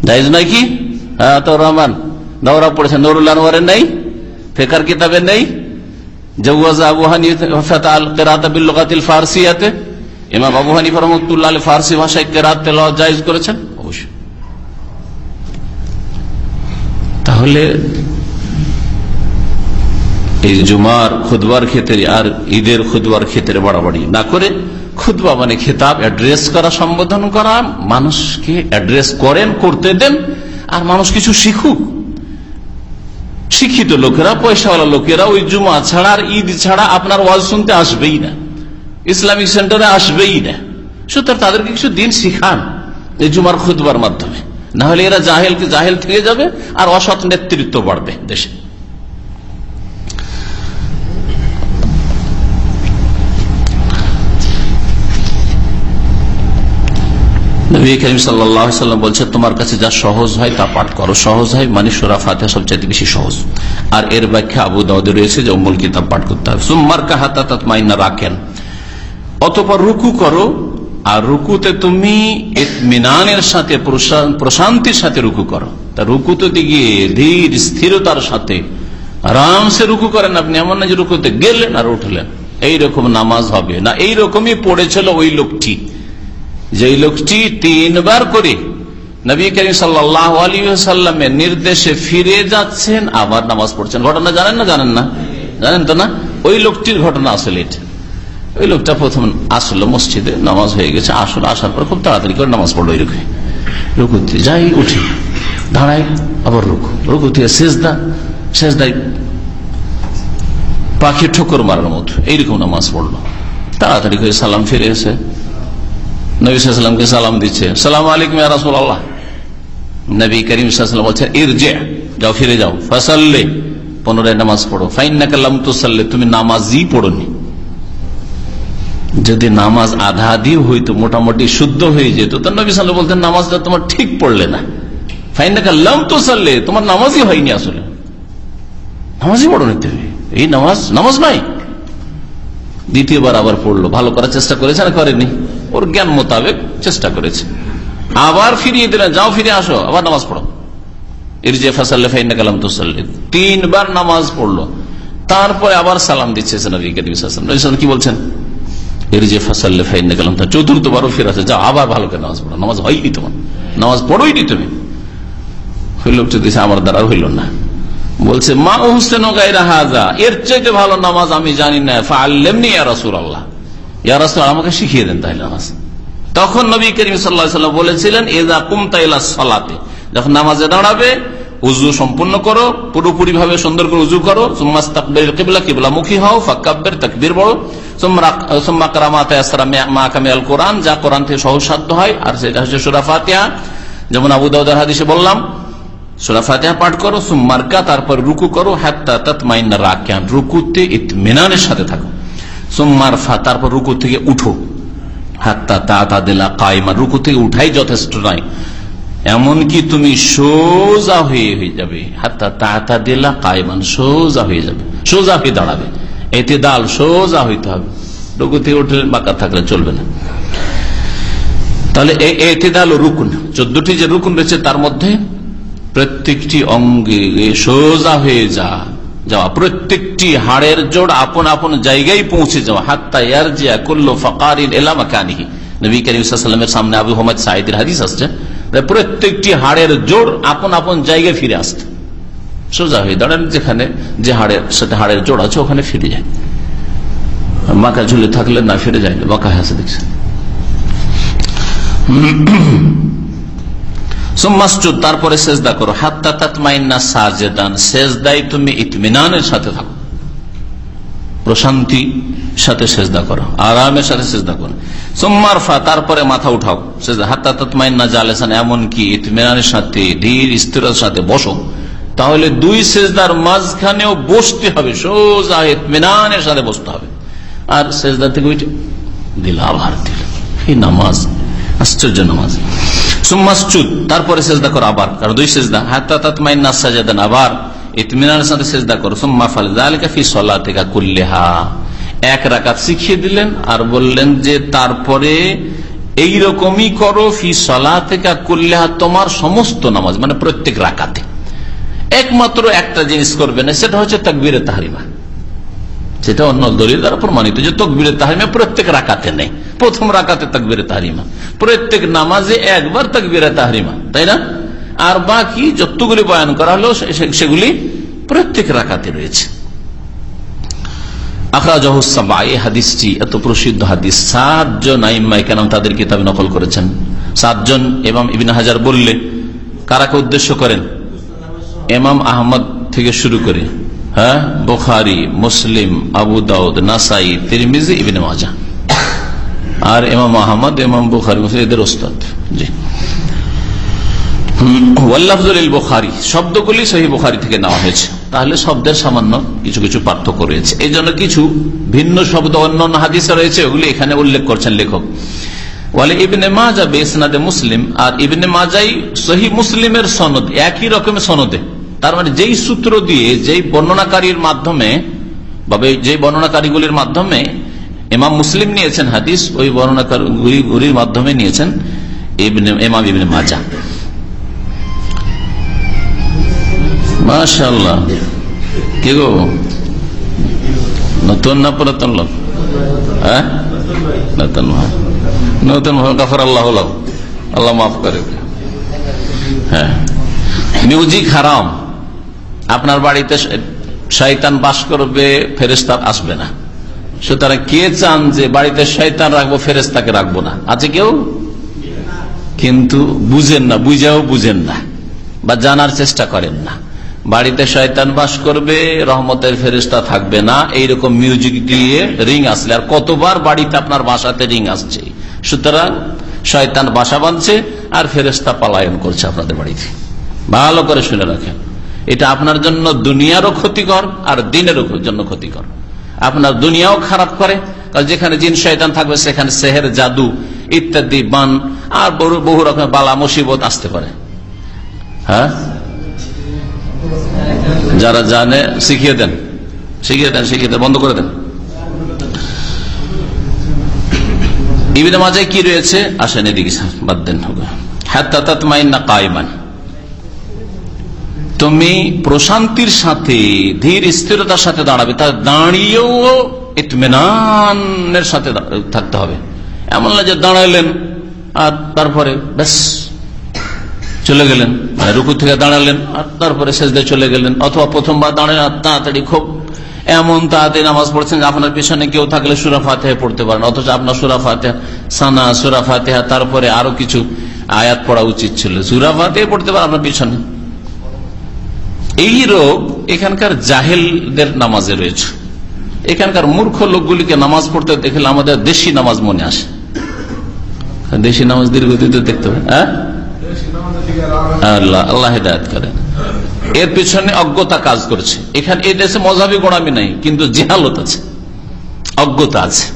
যাইজ নাকি হ্যাঁ তো রহমান দৌড়া পড়েছে, নুরুল আনোয়ারের নেই? ফেকার কিতাবে নেই? ফার্সিয়াতে। ইমাম আবু হানিফা রহমতুল্লাহ ফার্সি ভাষায় কেরাত তেল জায়জ করেছেন। তাহলে এই জুমার খুদবার ক্ষেত্রে আর ঈদের খুদবার ক্ষেত্রে বাড়াবাড়ি না করে খুদবা মানে খেতাব অ্যাড্রেস করা, সম্বোধন করা, মানুষকে অ্যাড্রেস করেন, করতে দেন, আর মানুষ কিছু শিখুক। শিক্ষিত লোকেরা, পয়সাওয়ালা লোকেরা ওই জুমা ছাড়া আর ঈদ ছাড়া আপনার ওয়াজ শুনতে আসবেই না। ইসলামিক সেন্টারে আসবেই না। সুতরাং তাদেরকে কিছু দিন শিখান এই জুমার খুদবার মাধ্যমে। না হলে এরা জাহেল জাহেল থেকে যাবে আর অসৎ নেতৃত্ব বাড়বে দেশে। সাল্লাম বলছে, তোমার কাছে যা সহজ হয় তা পাঠ করো। সহজ হয় মানে সোরা ফাতে সবচেয়ে বেশি সহজ। আর এর ব্যাখ্যা আবু দাউদে রয়েছে যে অমল কিতাব পাঠ করতে হবে। সোমবার কাহাতা তাৎমাইনা রাখেন। অতপর রুকু করো আর রুকুতে তুমি মিনানের সাথে প্রশান্তির সাথে রুকু করো। তা রুকুতে গিয়ে ধীর স্থিরতার সাথে আরামসে রুকু করেন আপনি। এমন না যে রুকুতে গেলেন আর উঠলেন। এইরকম নামাজ হবে। না, এইরকমই পড়েছিল ওই লোকটি। যে লোকটি তিনবার করে নবী করিম সাল্লাহ আলী সাল্লামের নির্দেশে ফিরে যাচ্ছেন, আবার নামাজ পড়ছেন। ঘটনা জানেন না? জানেন না? জানেন তো না? ওই লোকটির ঘটনা আসলে এটা। ওই লোকটা প্রথম আসলো মসজিদে, নামাজ হয়ে গেছে, আসলো, আসার পর খুব তাড়াতাড়ি করে নামাজ পড়ল এরকম রুকুতে যাই, উঠি, দাঁড়াই, আবার রুকু। রুকু থেকে শেষদা শেষদাই পাখি ঠোকর মারার মতো, এইরকম নামাজ পড়ল। তাড়াতাড়ি করে সালাম ফিরে এসে, নবী সালাম দিচ্ছে, সালাম আলাইকুম রাসুল আল্লাহ নবী করিম সাল্লাম বলছেন ইর যে যাও, ফিরে যাও, ফসাল্লে, পুনরায় নামাজ পড়ো। ফাইন না কাল্লাম তো সাল্লে তুমি নামাজই পড়নি। যদি নামাজ আধা আধিও হইতো, মোটামুটি শুদ্ধ হয়ে যেত, তো নবী সাল্লাহ বলতেন, নামাজটা তোমার ঠিক পড়লে না। ফাইন না কাল্লাম তো সাল্লে তোমার নামাজই হয়নি আসলে। নামাজই পড়ো নিতে হবে। এই নামাজ নামাজ নাই। দ্বিতীয়বার আবার পড়ল, ভালো করার চেষ্টা করেছে না করেনি। ওর জ্ঞান মোতাবেক চেষ্টা করেছে। আবার ফিরিয়ে দিলেন, যাও ফিরে আসো, আবার নামাজ পড়ো। এর যে ফাসাল্লে ফাইন কালাম তো তিনবার নামাজ পড়ল। তারপরে আবার সালাম দিচ্ছে কি বলছেন? যে ফিরে আসে যাও, আবার ভালো করে নামাজ নামাজ হয়নি তোমার। নামাজ তুমি। আমার দ্বারা হইল না। বলছে, মা হোসেন এর চাইতে ভালো নামাজ আমি জানি না। ফাল্লেমনি ইয়ারসুল আল্লাহ ইয়ারসুল আমাকে শিখিয়ে দেন তাই নামাজ। তখন নবী করিম সাল্লাম বলেছিলেন এদা কুমতাইলা সালাতে। যখন নামাজে দাঁড়াবে উজু সম্পূর্ণ করো পুরোপুরি ভাবে সুন্দর করে উজু করো। কিবলা মুখী হও ফাক্কাব্বের তাকবির বড় সুম্মা কারামাতাল কোরআন, যা কোরআন থেকে সহসাধ্য হয়। আর সেটা হচ্ছে সুরা ফাতিহা। যেমন আবু দাউদার হাদিসে বললাম, সুরা ফাতিহা পাঠ করো সুম্মার্কা তারপর রুকু করো, হাত্তা তাতমাইন্না রাকিয়ান, রুকুতে ইতমিনানের সাথে থাকো। সুম্মার ফা তারপর রুকু থেকে উঠো। হাত্তা তা তা দিলা রুকু থেকে উঠাই যথেষ্ট নয়। এমনকি তুমি সোজা হয়ে হয়ে যাবে। হাত্তা তা তা দিলা কায়মান সোজা হয়ে যাবে, সোজা হয়ে দাঁড়াবে। এতে দাল সোজা হইতে হবে। রুকু থেকে উঠে বাঁকা থাকলে চলবে না। তাহলে এতে দাল রুকুন। চোদ্দটি যে রুকুন রয়েছে, তার মধ্যে প্রত্যেকটি অঙ্গে সোজা হয়ে যা, যাওয়া। প্রত্যেকটি হাড়ের জোড় আপন আপন জায়গায় পৌঁছে যাওয়া। হাত্তা প্রত্যেকটি হাড়ের জোড় আপন আপন জায়গায় ফিরে আসতে। সোজা হয়ে দাঁড়ান যেখানে যে হাড়ের সাথে হাড়ের জোড় আছে, ওখানে ফিরে যায়। মাকা ঝুলে থাকলে না ফিরে যায় না বাঁকা হাসে দেখছে তারপরে সেজদা করো। হাত্তা আরামের সাথে সেজদা করো। তারপরে মাথা উঠাও। জালেসান, এমনকি ইতমিনানের সাথে, ধীর স্থিরতার সাথে বসো। তাহলে দুই সেজদার মাঝখানেও বসতে হবে, সোজা ইতমিনানের সাথে বসতে হবে। আর সেজদা থেকে ওইটা দিল আবার দিল। এই নামাজ, আশ্চর্য নামাজ। সুম্মাসুদ তারপরে সেজদা করো আবার। কারণ দুই সেজদা। তাতমাইন নাসাজাদান আবার ইতমিনার সাথে সেজদা করো। সুম্মা ফাল জালিকা ফি সলাতিকা কুল্লিহা। এক রাকাত শিখিয়ে দিলেন আর বললেন যে তারপরে এই রকমই করো ফি সলাতিকা কুল্লিহা, তোমার সমস্ত নামাজ মানে প্রত্যেক রাকাতে। একমাত্র একটা জিনিস করবে না, সেটা হচ্ছে তাকবীরে তাহারিমা। সেটা অন্য দলিল দ্বারা প্রমাণিত যে তকবিরে তাহারিমা প্রত্যেক রাকাতে নেই। প্রথম রাকাতে তকবিরে তাহারিমা। প্রত্যেক নামাজে একবার তকবিরে তাহারিমা, তাই না? আর বাকি যতগুলি বয়ান করা হলো সেগুলি প্রত্যেক রাকাতে রয়েছে। হাদিসটি এত প্রসিদ্ধ হাদিস। সাতজন আইম্মাই কেন তাদের কিতাবে নকল করেছেন। সাতজন এবং ইবিন হাজার বললে কারাকে উদ্দেশ্য করেন? এমাম আহমদ থেকে শুরু করে হ্যাঁ বোখারি, মুসলিম, আবু দাউদ, নাসাই, তিরমিজি, ইবিন মাজা আর এমাম আহমদ এমাম বুখারি, মুসলিম, এদের ওস্তাদ। জি। শব্দগুলি থেকে নেওয়া হয়েছে। তাহলে শব্দের সামান্য কিছু কিছু পার্থক্য রয়েছে। এই জন্য কিছু ভিন্ন শব্দ, অন্য হাদিসে রয়েছে, ওগুলি এখানে উল্লেখ করছেন লেখক। ওয়ালে ইবনে মাজা বেসনাদে মুসলিম, আর ইবনে মাজাই সহি মুসলিমের সনদ, একই রকমের সনদে। তার মানে যেই সূত্র দিয়ে, যেই বর্ণনাকারীর মাধ্যমে, বা যেই বর্ণনাকারীগুলির মাধ্যমে এমাম মুসলিম নিয়েছেন হাদিস, ওই বর্ণনাকারীগুলির মাধ্যমে নিয়েছেন এমাম ইবনে মাজা। কে গো? নতুন না পুরাতন লোক? হ্যাঁ? নতুন ভাই। নতুন আল্লাহ আল্লাহ মাফ করে। হ্যাঁ। মিউজিক হারাম আপনার বাড়িতে শয়তান বাস করবে ফেরেস্তা আসবে না। সুতরাং কে চান যে বাড়িতে শয়তান রাখব ফেরেস্তাকে রাখব না? আছে কেউ? কিন্তু বুঝেন না, বুঝাও বুঝেন না বা জানার চেষ্টা করেন না। বাড়িতে শয়তান বাস করবে, রহমতের ফেরিস্তা থাকবে না, এইরকম মিউজিক দিয়ে রিং আসলে। আর কতবার বাড়িতে আপনার বাসাতে রিং আসছে? সুতরাং শয়তান বাসা বাঁধছে আর ফেরেস্তা পালায়ন করছে আপনাদের বাড়িতে। ভালো করে শুনে রাখেন। এটা আপনার জন্য দুনিয়ারও ক্ষতিকর আর দিনেরও জন্য ক্ষতিকর। আপনার দুনিয়াও খারাপ করে, কারণ যেখানে জিন, শয়তান থাকবে, সেখানে সেহের, জাদু, ইত্যাদি, বান, আর বহু রকমের বালা, মুসিবত আসতে পারে। হ্যাঁ? যারা জানে, শিখিয়ে দেন। শিখিয়ে দেন শিখিয়ে দেন, বন্ধ করে দেন। ইবিনে মাঝে কি রয়েছে? আসেন এদিকে, বাদ দেন। হবে হাত্তাতমাইন্না কায়মান। তুমি প্রশান্তির সাথে, ধীর স্থিরতার সাথে দাঁড়াবে তার দাঁড়িয়েও ইতমেনানের সাথে থাকতে হবে। এমন না যে দাঁড়াইলেন আর তারপরে ব্যাস, চলে গেলেন। মানে রুকু থেকে দাঁড়ালেন, আর তারপরে শেষদে চলে গেলেন, অথবা প্রথমবার দাঁড়ালেন, আর তাড়াতাড়ি খুব এমন তাড়াতাড়ি নামাজ পড়ছেন যে আপনার পিছনে কেউ থাকলে সুরা ফাতেহা পড়তে পারেন, অথচ আপনার সুরা ফাতেহা সানা, সুরা ফাতেহা, তারপরে আরও কিছু আয়াত পড়া উচিত ছিল। সুরা ফাতেহা পড়তে পারেন আপনার পিছনে। এই রোগ এখানকার জাহেলদের নামাজে রয়েছে। এখানকার মূর্খ লোকগুলিকে নামাজ পড়তে দেখলে আমাদের দেশি নামাজ মনে আসে। দেশি নামাজ দীর্ঘদিতে দেখতে হবে হ্যাঁ? আল্লাহ আল্লাহ হেদায়ত করেন। এর পিছনে অজ্ঞতা কাজ করছে। এখানে এই দেশে মজাবি গোড়ামি নাই, কিন্তু জেহালত আছে। অজ্ঞতা আছে।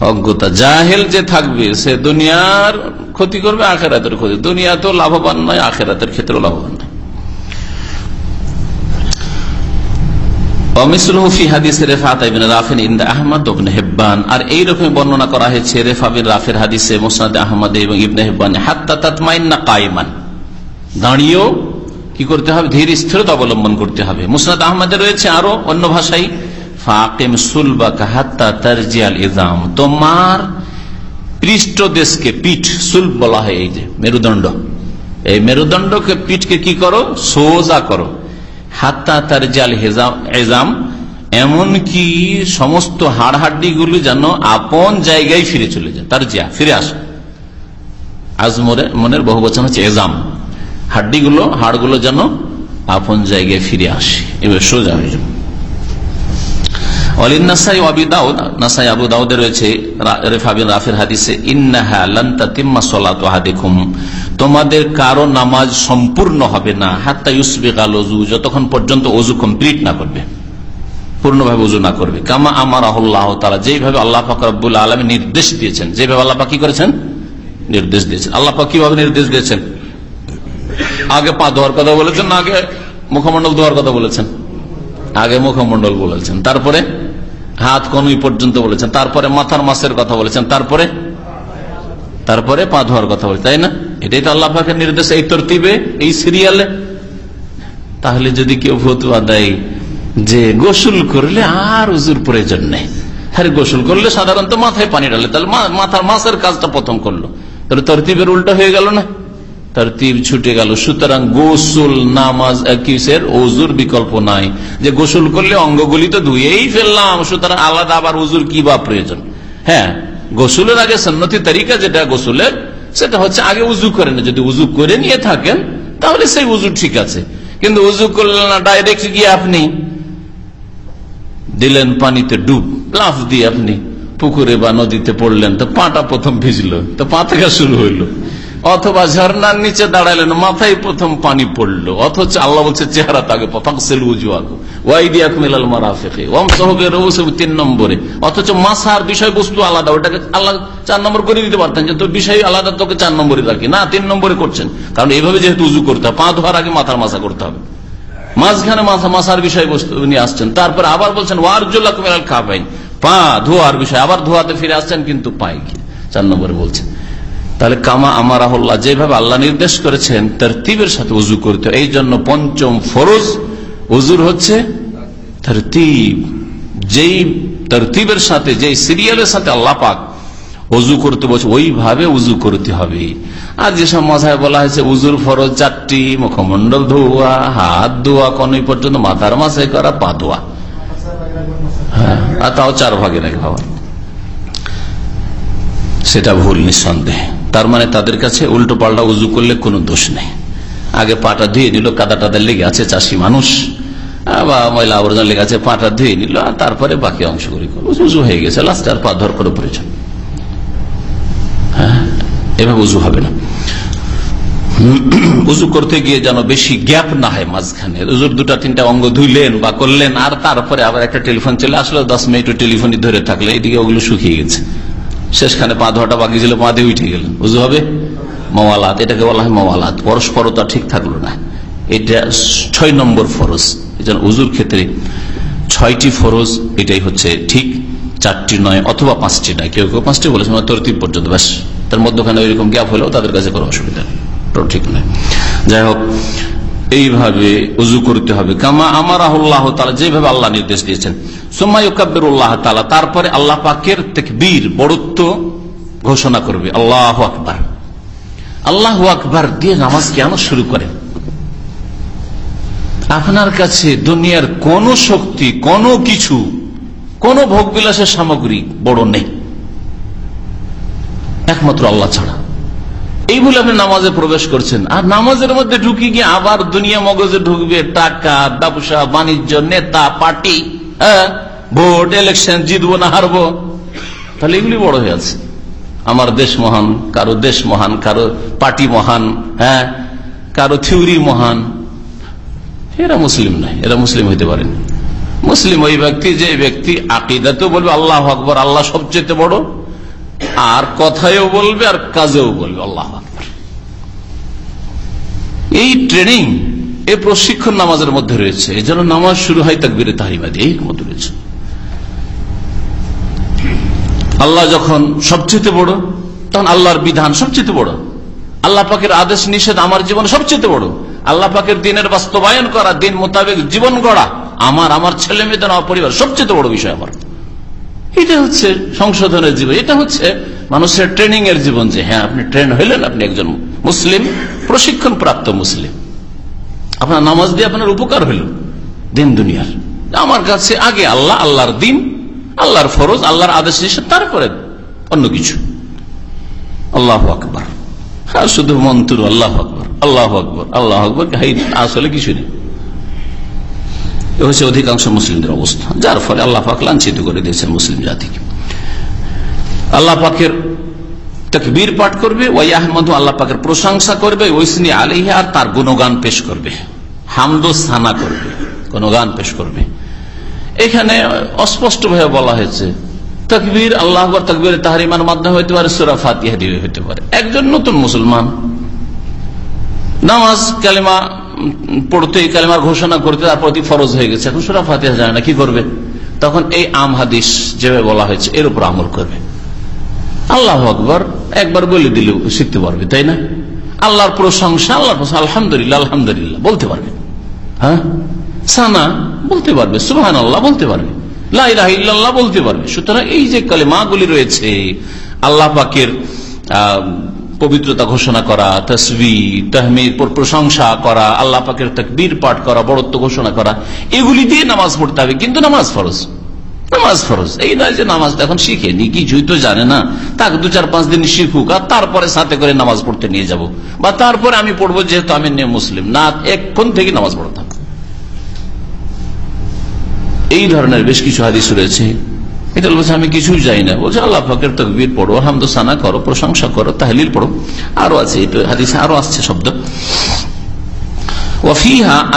অজ্ঞতা। জাহেল যে থাকবে, সে দুনিয়ার ক্ষতি করবে, আখেরাতের ক্ষতি। দুনিয়া তো লাভবান নয়, আখেরাতের ক্ষেত্রে লাভবান নয়। আর এইরকম বর্ণনা করা হয়েছে রাফের হাদিসে এবং ইবনে দাঁড়িয়েও কি করতে হবে? ধীর স্থিরতা অবলম্বন করতে হবে। মুসনাদ আহমদে রয়েছে আরও অন্য ভাষায়, ফাকিম সুলবাকা হাত্তা তারজিয়াল ইজাম। তোমার পৃষ্ঠ দেশকে পিঠ সুলভ বলা হয় এই যে, মেরুদণ্ড। এই মেরুদণ্ডকে পিঠকে কি করো? সোজা করো। হাত্তা তার জাল হেজাম এমনকি সমস্ত হাড় হাড্ডিগুলো যেন আপন জায়গায় ফিরে চলে যায়। তার জিয়া ফিরে আসে। আজমরে মনের বহু বচন হচ্ছে এজাম। হাড্ডিগুলো হাড়গুলো যেন আপন জায়গায় ফিরে আসে। এবার সোজা হয়ে যাবে। তোমাদের কারও নামাজ সম্পূর্ণ হবে না। হাত্তা ইউসবিক আলজু যতক্ষণ পর্যন্ত অজু কমপ্লিট না করবে, পূর্ণভাবে উজু না করবে। কামা আমার আল্লাহ তালা যেভাবে আল্লাহ ফাকরুল আলমী নির্দেশ দিয়েছেন, যেভাবে আল্লাহ কি করেছেন? নির্দেশ দিয়েছেন। আল্লাহ কীভাবে নির্দেশ দিয়েছেন? আগে পা ধোয়ার কথা বলেছেন না আগে মুখমন্ডল ধোয়ার কথা বলেছেন? আগে মুখমন্ডল বলেছেন। তারপরে হাত কনুই পর্যন্ত বলেছেন। তারপরে মাথার মাসের কথা বলেছেন। তারপরে তারপরে পা ধোয়ার কথা বলে তাই না? এটাই তো আল্লাহ পাখের নির্দেশ, এই তরতিবে, এই সিরিয়ালে। তাহলে যদি কেউ ফতুয়া দেয় যে গোসল করলে আর উজুর প্রয়োজন নেই। হ্যাঁ গোসল করলে সাধারণত মাথায় পানি ডালে তাহলে মাথার মাসের কাজটা প্রথম করল। তাহলে তরতিবের উল্টা হয়ে গেল না? তরতিব ছুটে গেল। সুতরাং গোসল, নামাজ কিসের ওজুর বিকল্প নাই। যে গোসল করলে অঙ্গগুলি তো ধুয়েই ফেললাম, সুতরাং আলাদা আবার ওজুর কি বা প্রয়োজন? হ্যাঁ গোসলের আগে সন্নতি তারিকা যেটা, গোসলের সেটা হচ্ছে আগে উজু করে না, যদি উজু করে নিয়ে থাকেন, তাহলে সেই উজু ঠিক আছে। কিন্তু উজু করলেন না ডাইরেক্ট গিয়ে আপনি দিলেন পানিতে ডুব, লাফ দিয়ে আপনি পুকুরে বা নদীতে পড়লেন, তো পাটা প্রথম ভিজলো, তো পা থেকে শুরু হইল। অথবা ঝর্ণার নিচে দাঁড়ালেন মাথায় প্রথম পানি পড়ল। অথচ আল্লাহ বলছে, চেহারা তাকে তিন নম্বরে। অথচ মাসার বিষয়বস্তু আলাদা, ওটাকে আল্লাহ চার নম্বর করে দিতে পারতেন যে তোর বিষয় আলাদা, তোকে চার নম্বরে রাখি। না, তিন নম্বরে করছেন। কারণ এইভাবে যেহেতু উজু করতে হবে পা ধোয়ার আগে মাথার মাসা করতে হবে। মাঝখানে মাথা মাসার বিষয়বস্তু নিয়ে আসছেন। তারপরে আবার বলছেন ওয়ারজুল্লাহ কুমিরাল খাবাইন পা ধোয়ার বিষয়, আবার ধোয়াতে ফিরে আসছেন, কিন্তু পাই চার নম্বরে বলছেন তাহলে কামা আমার আল্লাহ যেভাবে আল্লাহ নির্দেশ করেছেন তার তিবের সাথে উজু করতে। এই জন্য পঞ্চম ফরজ উজুর হচ্ছে তরতিব। যেই তরতিবের সাথে, যেই সিরিয়ালের সাথে আল্লাহ পাক উজু করতে বলছে, ওইভাবে উজু করতে হবে। আর যেসব মাথায় বলা হয়েছে উজুর ফরজ চারটি মুখমন্ডল ধোয়া, হাত ধোয়া, কনই পর্যন্ত, মাথার মাসে করা, পা ধোয়া। হ্যাঁ আর তাও চার ভাগে রেখে সেটা ভুল, নিঃসন্দেহ। তার মানে তাদের কাছে উল্টো পাল্টা উজু করলে কোনো দোষ নেই। আগে পাটা ধুয়ে নিল কাদা টাদা লেগে আছে, চাষি মানুষ। বা ময়লা আবর্জনা লেগে আছে, পাটা ধুয়ে নিল, আর তারপরে বাকি অংশগুলি উজু হয়ে গেছে, লাস্টে আর পা ধর করে প্রয়োজন হ্যাঁ এভাবে উজু হবে না। উজু করতে গিয়ে যেন বেশি গ্যাপ না হয় মাঝখানে। উজুর দুটা তিনটা অঙ্গ ধুইলেন বা করলেন, আর তারপরে আবার একটা টেলিফোন চলে আসলো, দশ মিনিট টেলিফোনই ধরে থাকলে এদিকে ওগুলো শুকিয়ে গেছে। শেষখানে পা ধোয়াটা বাকি ছিল, পা দিয়ে উঠে গেলেন। উজু হবে? মওয়ালাত, এটাকে বলা হয় মওয়ালাত। পরস্পরতা ঠিক থাকল না। এটা ছয় নম্বর ফরজ। জন্য উজুর ক্ষেত্রে ছয়টি ফরজ, এটাই হচ্ছে ঠিক। চারটি নয় অথবা পাঁচটি নয়। কেউ কেউ পাঁচটি বলেছে মানে তরতিব পর্যন্ত, ব্যাস। তার মধ্যখানে ওইরকম গ্যাপ হলেও তাদের কাছে কোনো অসুবিধা নেই। ঠিক নয়। যাই হোক এইভাবে উজু করতে হবে। কামা আমার আল্লাহ তালা যেভাবে আল্লাহ নির্দেশ দিয়েছেন। সোমাইকাব্বের উল্লাহ তালা তারপরে আল্লাহ পাকের বীর বড়ত্ব ঘোষণা করবে। আল্লাহ আকবার। আল্লাহ আকবার দিয়ে নামাজ কেন শুরু করেন? আপনার কাছে দুনিয়ার কোন শক্তি, কোন কিছু, কোন ভোগবিলাসের সামগ্রী বড় নেই। একমাত্র আল্লাহ ছাড়া। এই বলে আপনি নামাজে প্রবেশ করছেন। আর নামাজের মধ্যে ঢুকি গিয়ে আবার দুনিয়া মগজে ঢুকবে টাকা ব্যবসা বাণিজ্য, নেতা, পার্টি হ্যাঁ? ভোট ইলেকশন জিতবো না, হারবো। তাহলে এগুলি বড় হয়ে আছে। আমার দেশ মহান, কারও দেশ মহান, কারও পার্টি মহান হ্যাঁ? কারও থিওরি মহান। এরা মুসলিম নাই এরা মুসলিম হইতে পারেন মুসলিম ওই ব্যক্তি, যে ব্যক্তি আকিদাতেও বলবে আল্লাহ আকবর, আল্লাহ সবচেয়ে বড়। আর কথায়ও বলবে, আর কাজেও বলবে, আল্লাহ এই ট্রেনিং এই প্রশিক্ষণ নামাজের মধ্যে রয়েছে। এই জন্য নামাজ শুরু হয় তাকবিরে তাহিমাদি এই মধ্যে রয়েছে। আল্লাহ যখন সবচেয়ে বড়, তখন আল্লাহর বিধান সবচেয়ে বড়। আল্লাহ পাকের আদেশ, নিষেধ আমার জীবনে সবচেয়ে বড়। আল্লাহ পাকের দিনের বাস্তবায়ন করা, দিন মোতাবেক জীবন গড়া, আমার আমার ছেলে মেয়েদের আমার পরিবার সবচেয়ে বড় বিষয় আমার। এটা হচ্ছে সংশোধনের জীবন, এটা হচ্ছে মানুষের ট্রেনিং এর জীবন যে হ্যাঁ আপনি ট্রেন হইলেন, আপনি একজন মুসলিম প্রশিক্ষণ প্রাপ্ত মুসলিম। আপনার নামাজ দিয়ে আপনার উপকার হইল দিন দুনিয়ার। আমার কাছে আগে আল্লাহ, আল্লাহর দিন, আল্লাহর ফরজ, আল্লাহর আদেশ নিষেধ, তারপরে অন্য কিছু। আল্লাহ আকবর। হ্যাঁ শুধু মন্ত্র আল্লাহ আকবর আল্লাহ আকবর আল্লাহ আকবর আসলে কিছু নেই। হচ্ছে অধিকাংশ মুসলিমদের অবস্থা, যার ফলে আল্লাহ পাক লাঞ্ছিত করে দিয়েছেন মুসলিম জাতিকে। আল্লাহ পাকের তকবীর পাঠ করবে ওই আহমদ আল্লাহ পাকের প্রশংসা করবে ওইসনি আলিহি আর তার গুণগান পেশ করবে। হামদো সানা করবে, গুণগান পেশ করবে। এখানে অস্পষ্ট ভাবে বলা হয়েছে, তকবীর আল্লাহ তকবীর তাহারিমার মাধ্যমে হইতে পারে, সুরা ফাতিহা দিয়ে হইতে পারে। একজন নতুন মুসলমান, নামাজ, কালেমা পড়তে কালেমার ঘোষণা করতে তার প্রতি ফরজ হয়ে গেছে। এখন সুরা ফাতিহা জানে না, কি করবে? তখন এই আম হাদিস যেভাবে বলা হয়েছে, এর উপর আমল করবে। আল্লাহ আকবর, একবার বলে দিলেও শিখতে পারবে, তাই না? আল্লাহর প্রশংসা আল্লাহর প্রশংসা, আলহামদুলিল্লাহ আলহামদুলিল্লাহ, বলতে পারবে। হ্যাঁ? সানা, বলতে পারবে সুহান আল্লাহ বলতে পারবে। লাহ বলতে পারবে। সুতরাং এই যে কালেমাগুলি রয়েছে, আল্লাহ পাকের পবিত্রতা ঘোষণা করা তসবি তাহমিদ প্রশংসা করা, আল্লাহ পাকের তকবীর পাঠ করা, বড়ত্ব ঘোষণা করা, এগুলি দিয়ে নামাজ পড়তে হবে। কিন্তু নামাজ ফরজ। নামাজ ফরজ। এই নয় যে নামাজ এখন শিখে শিখেনি কিছুই তো জানে না। তাকে দু চার পাঁচ দিন শিখুক আর তারপরে সাথে করে নামাজ পড়তে নিয়ে যাব। বা তারপরে আমি পড়ব যেহেতু আমি মুসলিম। না, এক্ষণ থেকে নামাজ পড়তাম। এই ধরনের বেশ কিছু হাদিস রয়েছে। এটা বলছে আমি কিছুই যাই না। বলছে, আল্লাহ ফাকের তকবির পড়ো হামদ সানা করো, প্রশংসা করো, তাহলিল পড়ো। আরও আছে হাদিসে আরও আসছে শব্দ।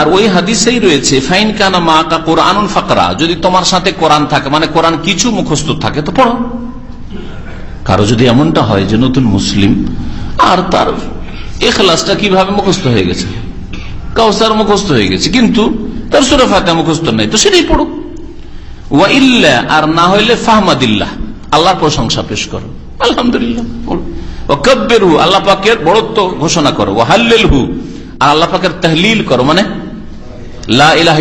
আর ওই হাদিসেই রয়েছে, ফাইন কানা মা কা কোরআনুল ফাকরা, যদি তোমার সাথে কোরআন থাকে মানে কোরআন কিছু মুখস্থ থাকে, তো পড়ো। কারও যদি এমনটা হয় যে নতুন মুসলিম, আর তার এখলাসটা কীভাবে মুখস্থ হয়ে গেছে? কাউসার মুখস্থ হয়ে গেছে, কিন্তু তার সুরা ফাঁকা মুখস্থ নাই, তো সেটাই পড়ো। ওয়া ইল্লা, আর না হইলে ফাহমাদিল্লাহ। আল্লাহর প্রশংসা পেশ করো। আলহামদুলিল্লাহ আল্লাহ পাকের বড়ত্ব ঘোষণা করো। হাল্লেল হু আর আল্লাহ পাকের করো মানে লা ইলাহা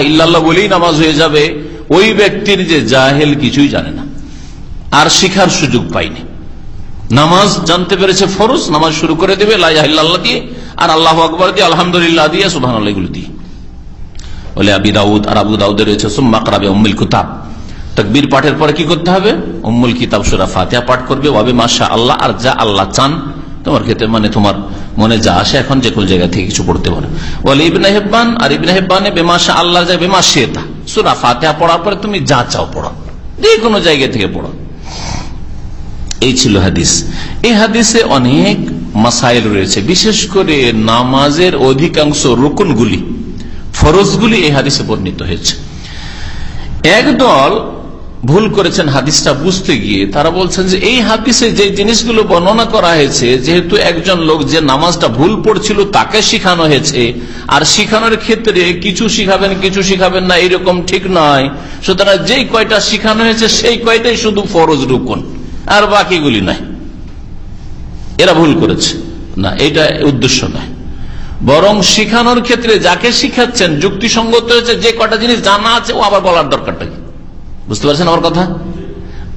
ইল্লাল্লাহ বলেই নামাজ হয়ে যাবে। ওই ব্যক্তির যে জাহেল কিছুই জানে না। আর শিখার সুযোগ পাইনি নামাজ জানতে পেরেছে ফরজ, নামাজ শুরু করে দেবে আর আল্লাহ দিয়ে, আলহামদুলিল্লাহ দিয়ে দিয়ে। বলে আবি দাউদ আর আবু দাউদের রয়েছে, সুম্মা করাবে কিতাব। তকবীর পাঠের পরে কি করতে হবে? উম্মুল কিতাব সুরা ফাতিহা পাঠ করবে, ওয়াবে মাসা আল্লাহ আর যা আল্লাহ চান, তোমার ক্ষেত্রে মানে তোমার মনে যা আসে, এখন যে কোনো জায়গা থেকে কিছু পড়তে পারে। বলে ইবনে হেব্বান, আর ইবনে হেব্বানে বেমাসা আল্লাহ যায় বেমাসিয়তা সুরা ফাতিহা পড়ার পরে তুমি যা চাও পড়ো, যে কোনো জায়গা থেকে পড়ো। এই ছিল হাদিস। এই হাদিসে অনেক মাসাইল রয়েছে, বিশেষ করে নামাজের অধিকাংশ রুকুনগুলি। ফরজগুলি এই হাদিসে বর্ণিত হয়েছে। একদল ভুল করেছেন হাদিসটা বুঝতে গিয়ে, তারা বলছেন যে এই হাদিসে যে জিনিসগুলো বর্ণনা করা হয়েছে, যেহেতু একজন লোক যে নামাজটা ভুল পড়ছিল তাকে শিখানো হয়েছে, আর শিখানোর ক্ষেত্রে কিছু শিখাবেন কিছু শিখাবেন না এরকম ঠিক নয়। সুতরাং যেই কয়টা শিখানো হয়েছে, সেই কয়টাই শুধু ফরজ রুকুন, আর বাকিগুলি নাই এরা ভুল করেছে। না এটা উদ্দেশ্য নয়। বরং শিখানোর ক্ষেত্রে যাকে শিখাচ্ছেন, যুক্তিসঙ্গত হয়েছে যে কটা জিনিস জানা আছে, ও আবার বলার দরকারটা কি বুঝতে পারছেন আমার কথা?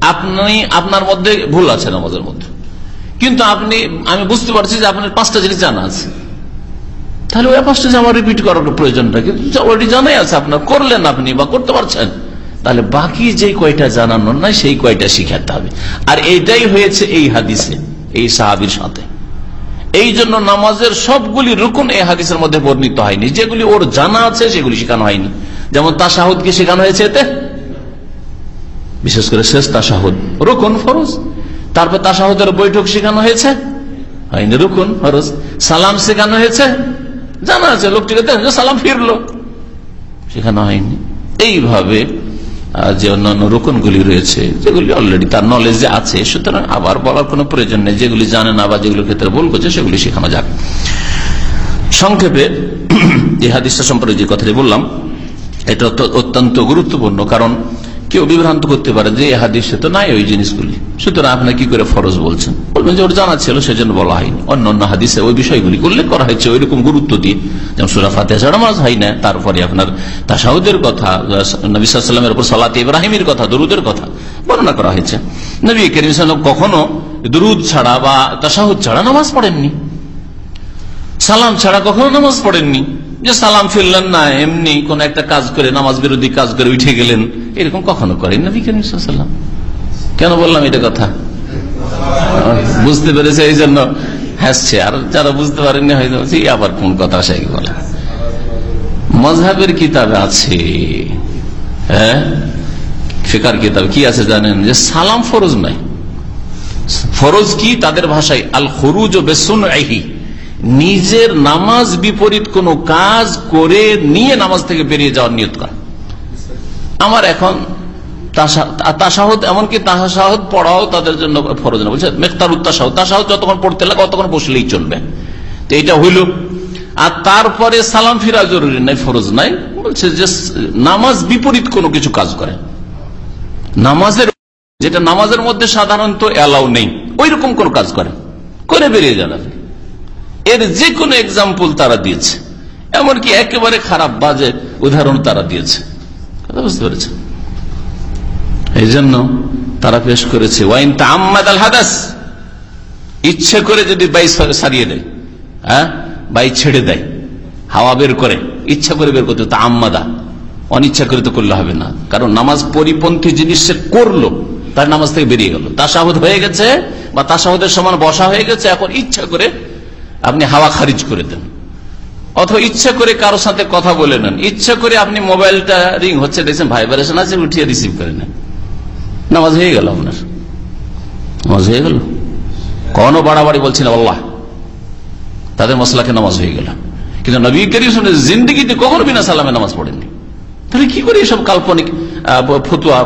আপনি, আপনার মধ্যে ভুল আছে আমাদের মধ্যে। কিন্তু আপনি, আমি বুঝতে পারছি যে আপনার পাঁচটা জিনিস জানা আছে। তাহলে ওই পাঁচটা যে আমার রিপিট করার প্রয়োজনটা কিন্তু অলরেডি জানাই আছে আপনার, করলেন আপনি বা করতে পারছেন। তাহলে বাকি যে কয়টা জানানোর নাই, সেই কয়টা শিখাতে হবে। আর এইটাই হয়েছে এই হাদিসে, এই সাহাবির সাথে। এই জন্য নামাজের সবগুলি রুকুন এই হাদিসের মধ্যে বর্ণিত হয়নি। যেগুলি ওর জানা আছে, সেগুলি শেখানো হয়নি। যেমন তাসাহুদকে শেখানো হয়েছে এতে? বিশেষ করে শেষ তাসাহুদ রুকুন ফরজ। তারপর তাসাহুদের বৈঠক শেখানো হয়েছে? হয়নি, রুকুন ফরজ। সালাম শেখানো হয়েছে? জানা আছে, লোকটিকে সালাম ফিরলো। শেখানো হয়নি। এইভাবে যে অন্যান্য রোকনগুলি রয়েছে, যেগুলি অলরেডি তার নলেজে আছে, সুতরাং আবার বলার কোনো প্রয়োজন নেই। যেগুলি জানে না বা যেগুলোর ক্ষেত্রে ভুল করছে, সেগুলি শেখানো যাক। সংক্ষেপে এই হাদিসটা সম্পর্কে যে কথাটি বললাম, এটা অত্যন্ত গুরুত্বপূর্ণ, কারণ কেউ বিভ্রান্ত করতে পারে যে হাদিসে তো নাই ওই জিনিসগুলি। সুতরাং আপনার কি করে ফরজ বলছেন? বলবেন যে ওর জানা ছিল, সেজন্য বলা হয়নি। অন্য অন্য হাদিসে ওই বিষয়গুলি উল্লেখ করা হয়েছে ওই রকম গুরুত্ব দিয়ে। যেমন সুরা ফাতে নামাজ হয় না, তারপরে আপনার তাসাউদের কথা নবিসামের উপর সালাত ইব্রাহিমের কথা, দরুদের কথা বর্ণনা করা হয়েছে। নবী করিম কখনো দরুদ ছাড়া বা তাসাহুদ ছাড়া নামাজ পড়েননি। সালাম ছাড়া কখনো নামাজ পড়েননি। যে সালাম ফিরলেন না, এমনি কোন একটা কাজ করে, নামাজ বিরোধী কাজ করে উঠে গেলেন, এরকম কখনো করেন করিম সাল্লাম কেন বললাম এটা কথা? বুঝতে পেরেছে এই জন্য হাসছে, আর যারা বুঝতে পারেননি হয়তো আবার কোন কথা সে বলে? মজহাবের কিতাবে আছে। হ্যাঁ? ফেকার কিতাব কি আছে জানেন? যে সালাম ফরজ নাই ফরজ কি? তাদের ভাষায়, আল খরুজ ও বেসুন নিজের নামাজ বিপরীত কোন কাজ করে নিয়ে নামাজ থেকে বেরিয়ে যাওয়ার নিয়ত করা। আমার এখন এমনকি পড়াও তাদের জন্য ফরজ না। বলছে তাসাহদ। যতক্ষণ পড়তে লাগে বসলেই চলবে। তো এইটা হইল। আর তারপরে সালাম ফিরা জরুরি নাই, ফরজ নাই। বলছে যে নামাজ বিপরীত কোনো কিছু কাজ করে। নামাজের যেটা নামাজের মধ্যে সাধারণত অ্যালাউ নেই ওই রকম কোন কাজ করে। করে বেরিয়ে যাবে। এর যে কোনো এক্সাম্পল তারা দিয়েছে। এমনকি একেবারে খারাপ, বাজে উদাহরণ তারা দিয়েছে। কথা বুঝতে পেরেছে এই জন্য তারা পেশ করেছে ওয়াইন আল হাদাস ইচ্ছে করে যদি বাই সারিয়ে দেয় হ্যাঁ? বাই ছেড়ে দেয়, হাওয়া বের করে, ইচ্ছা করে বের করতে আম্মাদা অনিচ্ছা করে তো করলে হবে না। কারণ নামাজ পরিপন্থী জিনিস সে করল, তার নামাজ থেকে বেরিয়ে গেল। তাসাহদ হয়ে গেছে, বা তাসাহদের সমান বসা হয়ে গেছে, এখন ইচ্ছা করে আপনি হাওয়া খারিজ করে দেন। অথবা ইচ্ছা করে কারও সাথে কথা বলে নেন। ইচ্ছা করে আপনি মোবাইলটা রিং হচ্ছে, দেখছেন ভাইব্রেশন আছে, উঠিয়ে রিসিভ করে নেন। নামাজ হয়ে গেল আপনার। নামাজ হয়ে গেল। কোনো বাড়াবাড়ি বলছি না, আল্লাহ। তাদের মশলাকে নামাজ হয়ে গেল। কিন্তু নবী করিম জিন্দিগিতে কখনো বিনা সালামে নামাজ পড়েননি। তাহলে কি করে এসব কাল্পনিক ফতুয়া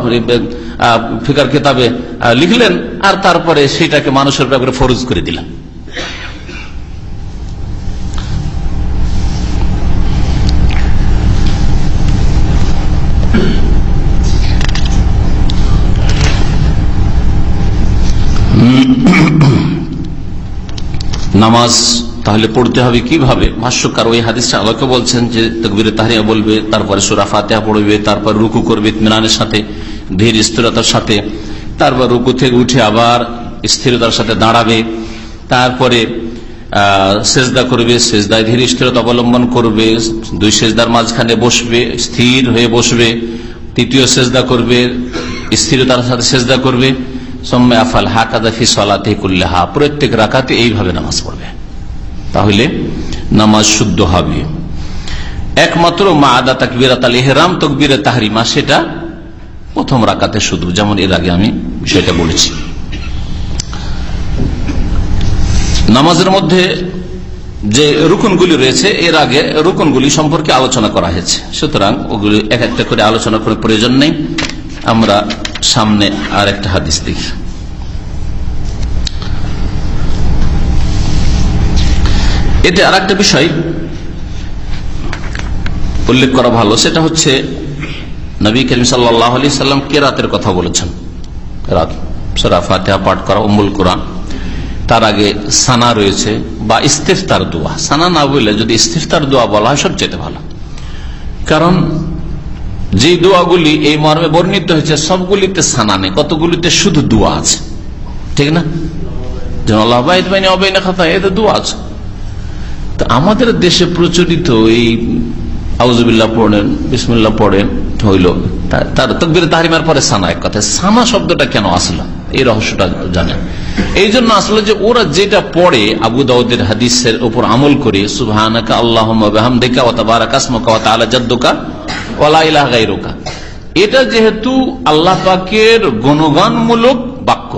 ফিকার কেতাবে লিখলেন আর তারপরে সেটাকে মানুষের ব্যাপারে ফরজ করে দিলেন? নামাজ তাহলে পড়তে হবে কীভাবে? ভাষ্যকার ওই হাদিসটা আলোকে বলছেন যে, তকবিরে তাহারিয়া বলবে, তারপরে সুরা ফাতেহা পড়বে, তারপর রুকু করবে ইতমিনানের সাথে, ধীর স্থিরতার সাথে, তারপর রুকু থেকে উঠে আবার স্থিরতার সাথে দাঁড়াবে, তারপরে সেজদা করবে, সেজদায় ধীর স্থিরতা অবলম্বন করবে, দুই সেজদার মাঝখানে বসবে, স্থির হয়ে বসবে, তৃতীয় সেজদা করবে, স্থিরতার সাথে সেজদা করবে সম্মে আফাল হাকাদাফি সলাতে কুল্লাহা। প্রত্যেক রাখাতে এইভাবে নামাজ পড়বে। তাহলে নামাজ শুদ্ধ হবে। একমাত্র মা আদা তাকবিরাত আল এহরাম তকবিরে তাহরিমা, সেটা প্রথম রাকাতে শুধু। যেমন এর আগে আমি বিষয়টা বলেছি। নামাজের মধ্যে যে রুকনগুলি রয়েছে, এর আগে রুকনগুলি সম্পর্কে আলোচনা করা হয়েছে। সুতরাং ওগুলি এক একটা করে আলোচনা করার প্রয়োজন নেই। আমরা সামনে আর একটা হাদিস দেখি। এতে আর একটা বিষয় উল্লেখ করা ভালো, সেটা হচ্ছে নবী করিম আলি সাল্লাম কেরাতের কথা বলেছেন? রাত, সরা ফাতেহা, পাঠ করা অমুল কোরআন। তার আগে সানা রয়েছে বা ইস্তেফতার দোয়া। সানা না বললে যদি ইস্তেফতার দোয়া বলা হয় সবচেয়ে ভালো। কারণ যে দোয়াগুলি এই মর্মে বর্ণিত হয়েছে, সবগুলিতে সানা নেই, কতগুলিতে শুধু দোয়া আছে। ঠিক না? আমাদের দেশে প্রচলিত এই পরে সানা এক সানা শব্দটা কেন আসলো? এই রহস্যটা জানেন। এই জন্য আসলে যে ওরা যেটা পড়ে, আবু দাউদের হাদিসের উপর আমল করে, সুবাহানাকা আল্লাহ দেখা জাদ্দুকা এটা যেহেতু আল্লাহ পাকের গণগানমূলক বাক্য,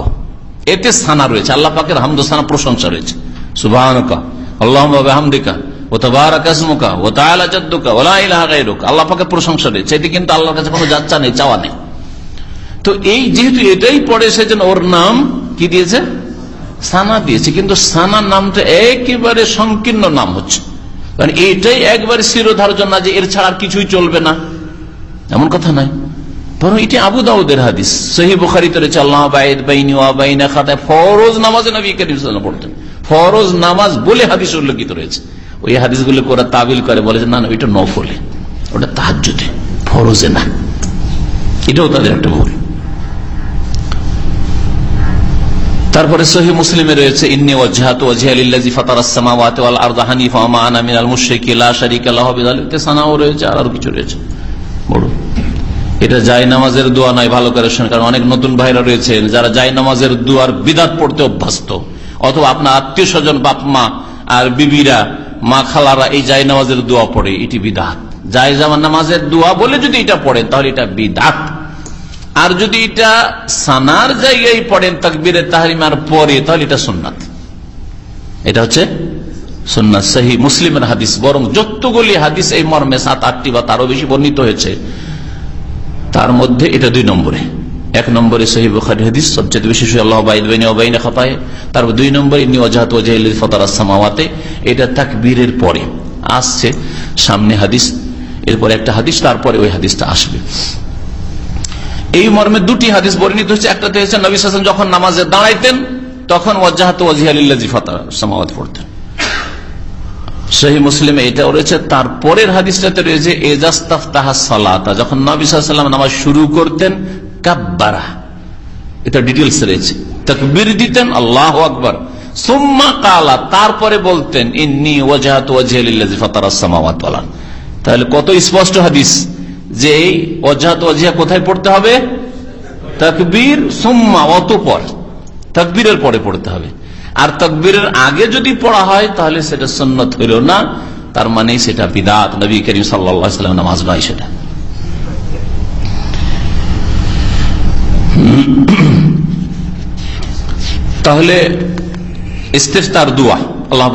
এতে সানা রয়েছে, আল্লাহ পাকের হামদোসানা প্রশংসা রয়েছে। সুবাহানকা আল্লাহ হামদিকা ও তাবারাকাসমুকা ও তাআলা জাদ্দুকা ওয়া লা ইলাহা গায়রুকা। আল্লাহ পাকের প্রশংসা রয়েছে এতে কিন্তু আল্লাহর কাছে কোনো যাচ্ছা নেই, চাওয়া নেই। তো এই যেহেতু এটাই পড়ে, সেজন্য ওর নাম কি দিয়েছে? সানা দিয়েছে, কিন্তু সানা নামটা একেবারে সংকীর্ণ নাম হচ্ছে। কারণ এটাই একবারে শিরোধার্য না যে এর ছাড়া কিছুই চলবে না। এমন কথা নাই বরং এটি আবু দাউদের হাদিস। সহি বুখারি রয়েছে, আল্লাহ বাইদ খাতায় ফরজ নামাজে নবী করিম পড়তেন। ফরজ নামাজ বলে হাদিস উল্লেখিত রয়েছে। ওই হাদিসগুলো ওরা তাবিল করে, বলে যে, না না, ওইটা নফলে। ওটা তাহাজুদে ফরজে না। এটাও তাদের একটা ভুল। তারপরে সহি মুসলিমে রয়েছে, ইন্নি ওয়াজহাতু ওয়াজহিয়া লিল্লাযী ফাতারাস সামাওয়াতি ওয়াল মা আনা রয়েছে আর কিছু রয়েছে। এটা জায় নামাজের দোয়া নয়, ভালো করে শুনে কারণ অনেক নতুন ভাইরা রয়েছেন, যারা জায় নামাজের দোয়ার বিদাত পড়তে অভ্যস্ত। অথবা আপনার আত্মীয় স্বজন বাপ মা আর বিবিরা, মা খালারা এই জায় নামাজের দোয়া পড়ে, এটি বিদাত। জায় জামান নামাজের দোয়া বলে যদি এটা পড়েন তাহলে এটা বিদাত। আর যদি এটা সানার জায়গায় পড়েন তাকবীরের তাহারিমার পরে, তাহলে এটা সুন্নাত। এটা হচ্ছে সুন্নাত। সাহি মুসলিমের হাদিস, বরং যতগুলি হাদিস এই মর্মে সাত, আটটি বা তারও বেশি বর্ণিত হয়েছে, তার মধ্যে এটা দুই নম্বরে। এক নম্বরে সহি বুখারি হাদিস, সবচেয়ে বেশি খাতায়। তারপর দুই নম্বরে ইনি ওজাহাত ওজাহিল ফতার সামাওয়াতে। এটা তাকবীরের পরে। আসছে সামনে হাদিস, এরপরে একটা হাদিস, তারপরে ওই হাদিসটা আসবে। এই মর্মে দুটি হাদিস বর্ণিত হচ্ছে একটা হচ্ছে নবী হাসান যখন নামাজে দাঁড়াইতেন, তখন ওয়াজাহাত ওয়াজিহালিল্লাজি সামাওয়াত পড়তেন। এটাও রয়েছে। তারপরের হাদিসটাতে রয়েছে এজাস্তাফ তাহা সালাতা, যখন নবী সাল্লাম নামাজ শুরু করতেন, কাব্বারা। এটা ডিটেলস রয়েছে। তকবির দিতেন, আল্লাহ আকবর। সুম্মা কালা, তারপরে বলতেন, ইন্নি ওয়াজাহাত ওয়াজিহালিল্লাজি ফতার সামাওয়াত তাহলে কত স্পষ্ট হাদিস। যে এই অজাহাত অজিহা কোথায় পড়তে হবে? তকবীর, সুম্মা, অতপর। তকবীরের পরে পড়তে হবে। আর তকবীরের আগে যদি পড়া হয়, তাহলে সেটা সন্ন্যত হইল না। তার মানে সেটা বিদাত। নবী করিম সাল্লাম নামাজ নয় সেটা। তাহলে ইস্তেফতার দোয়া। আল্লাহ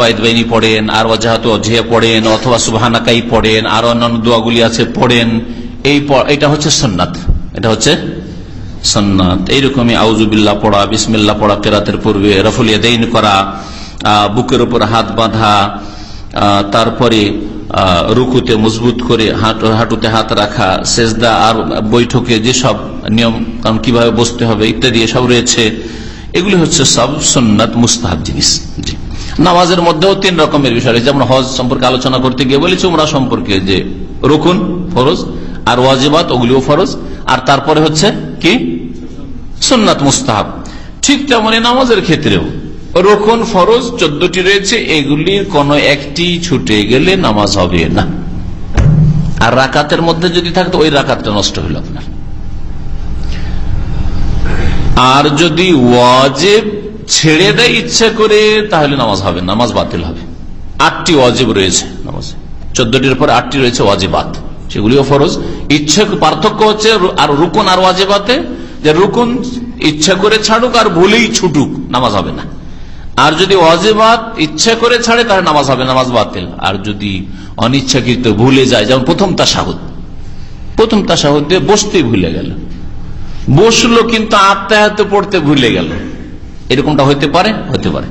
পড়েন, আর অজাহাত অজিয়া পড়েন, অথবা সুবাহানাকাই পড়েন, আর অন্যান্য দোয়াগুলি আছে, পড়েন। এই এটা হচ্ছে সন্ন্যাত এটা হচ্ছে সন্ন্যাত এইরকমই আউজুবিল্লা পড়া বিসমিল্লা পড়া, কেরাতের পূর্বে রফুলিয়া দেইন করা বুকের উপর হাত বাঁধা তারপরে রুকুতে মজবুত করে হাঁটুতে হাত রাখা, সেজদা আর বৈঠকে যেসব নিয়ম কারণ কীভাবে বসতে হবে ইত্যাদি সব রয়েছে। এগুলি হচ্ছে সব সন্ন্যাত মুস্তাহাব জিনিস। জি। নামাজের মধ্যেও তিন রকমের বিষয় যেমন হজ সম্পর্কে আলোচনা করতে গিয়ে বলেছি, উমরা সম্পর্কে যে রুকুন, ফরজ আর ওয়াজিবাত ওগুলিও ফরজ। আর তারপরে হচ্ছে কি? সুন্নাত মুস্তাহাব। ঠিক তেমনি নামাজের ক্ষেত্রেও। রোকন ফরজ, চোদ্দটি রয়েছে এগুলির কোন একটি ছুটে গেলে নামাজ হবে না। আর রাকাতের মধ্যে যদি থাকতো, ওই রাকাতটা নষ্ট হইল আপনার। আর যদি ওয়াজেব ছেড়ে দেয় ইচ্ছা করে, তাহলে নামাজ হবে নামাজ বাতিল হবে। আটটি ওয়াজিব রয়েছে নামাজ। চোদ্দটির পর আটটি রয়েছে ওয়াজিবাত। সেগুলিও ফরজ। ইচ্ছা পার্থক্য হচ্ছে আর রুকুন আর ওয়াজিবাতে, যে রুকুন ইচ্ছা করে ছাড়ুক আর ভুলেই ছুটুক, নামাজ হবে না। আর যদি ওয়াজিবাত ইচ্ছা করে ছাড়ে, তাহলে নামাজ হবে, নামাজ বাতিল। আর যদি অনিচ্ছাকৃত ভুলে যায়, যেমন প্রথম তাসাহুদ প্রথম তাসাহুদ দিয়ে বসতেই ভুলে গেল। বসল কিন্তু আত্মাহাত পড়তে ভুলে গেল। এরকমটা হইতে পারে? হতে পারে।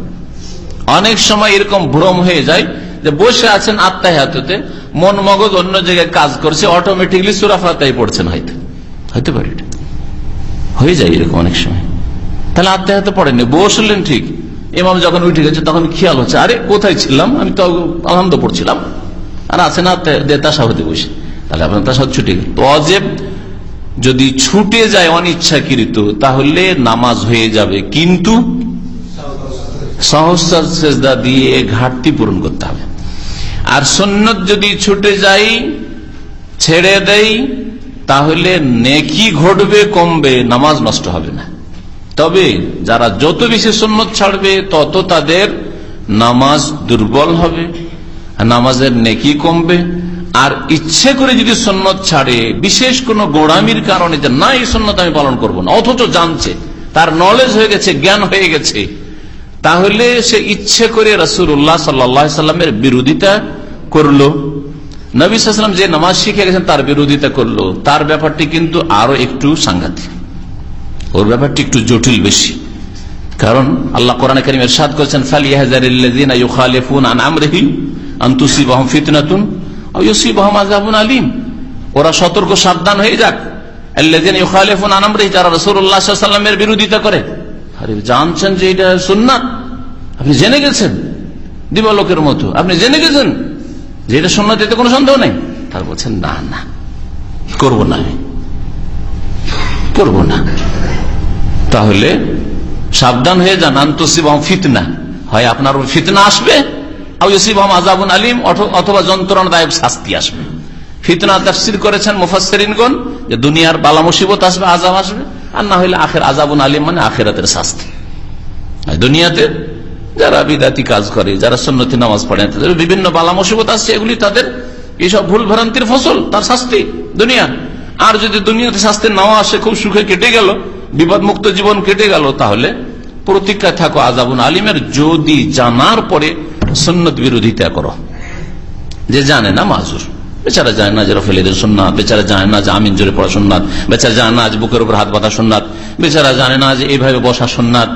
অনেক সময় এরকম ভ্রম হয়ে যায় যে বসে আছেন আত্মাহাতে মন মগজ অন্য জায়গায় কাজ করছে অটোমেটিকলি সুরাফাতাই পড়ছেন হয়তো। হইতে পারে হয়ে যায় এরকম অনেক সময়। তাহলে আত্মাহাতে পড়েনি বসলেন ঠিক। ইমাম যখন উঠে গেছে, তখন খেয়াল হচ্ছে, আরে কোথায় ছিলাম? আমি তো আনন্দ পড়ছিলাম। আর আছে না তাসা হতে বসে। তাহলে আপনার তাসা ছুটে গেল। অজেব যদি ছুটে যায় অনিচ্ছাকৃত, তাহলে নামাজ হয়ে যাবে। কিন্তু সহস্র দিয়ে ঘাটতি পূরণ করতে হবে। আর সন্ন্যত যদি ছুটে যাই, ছেড়ে দেই, তাহলে নেকি ঘটবে, কমবে, নামাজ নষ্ট হবে না। তবে যারা যত বেশি সন্ন্যত ছাড়বে, তত তাদের নামাজ দুর্বল হবে নামাজের নেকি কমবে। আর ইচ্ছে করে যদি সন্ন্যত ছাড়ে, বিশেষ কোন গোড়ামির কারণে যে, না, এই সন্ন্যত আমি পালন করব না। অথচ জানছে, তার নলেজ হয়ে গেছে, জ্ঞান হয়ে গেছে। তাহলে সে ইচ্ছে করে রসুল উল্লাহ সাল্লামের বিরোধিতা করল। নবী সাল্লাম যে নামাজ শিখে গেছেন, তার বিরোধিতা করল। তার ব্যাপারটি কিন্তু আরও একটু সাংঘাতিক। ওর ব্যাপারটি একটু জটিল বেশি। কারণ আল্লাহ কোরআন করিম এরশাদ করেছেন আলিম। ওরা সতর্ক সাবধান হয়ে যাক। যারা রসুল্লাহামের বিরোধিতা করে। আরে, জানছেন যে এটা সুন্নাত? আপনি জেনে গেছেন? দিবালোকের মতো। আপনি জেনে গেছেন? যে এটা সুন্নাত, এতে কোনো সন্দেহ নেই? তার বলছেন, না না, করব না। করব না। তাহলে সাবধান হয়ে যান। আন্তসিবাহ ফিতনা। হয় আপনার ফিতনা আসবে আজাবুন আলিম অথবা যন্ত্রণাদায়ক শাস্তি আসবে। ফিতনা তাফসির করেছেন মুফাসরিনগণ যে দুনিয়ার বালা মুসিবত আসবে আজাব আসবে। আর না হলে আখের আজাবুন আলিম মানে আখেরাতের শাস্তি। দুনিয়াতে যারা বিদাতি কাজ করে, যারা সন্ন্যতি নামাজ পড়ে, তাদের বিভিন্ন বালা মুসিবত আসছে, এগুলি তাদের এইসব ভুল ভ্রান্তির ফসল, তার শাস্তি দুনিয়া। আর যদি দুনিয়াতে শাস্তি নাও আসে, খুব সুখে কেটে গেল বিপদ মুক্ত জীবন কেটে গেল, তাহলে প্রতীক্ষায় থাকো আজাবুন আলিমের, যদি জানার পরে সন্ন্যত বিরোধিতা করো। যে জানে না মাজুর। বেচারা জানে না যে রফেলিদের সুন্নাত, বেচারা জানে না যে আমিন জোরে পড়া সুন্নাত, বেচারা জানে না যে বুকের উপর হাত বাঁধা সুন্নাত, বেচারা জানে না যে এইভাবে বসা সুন্নাত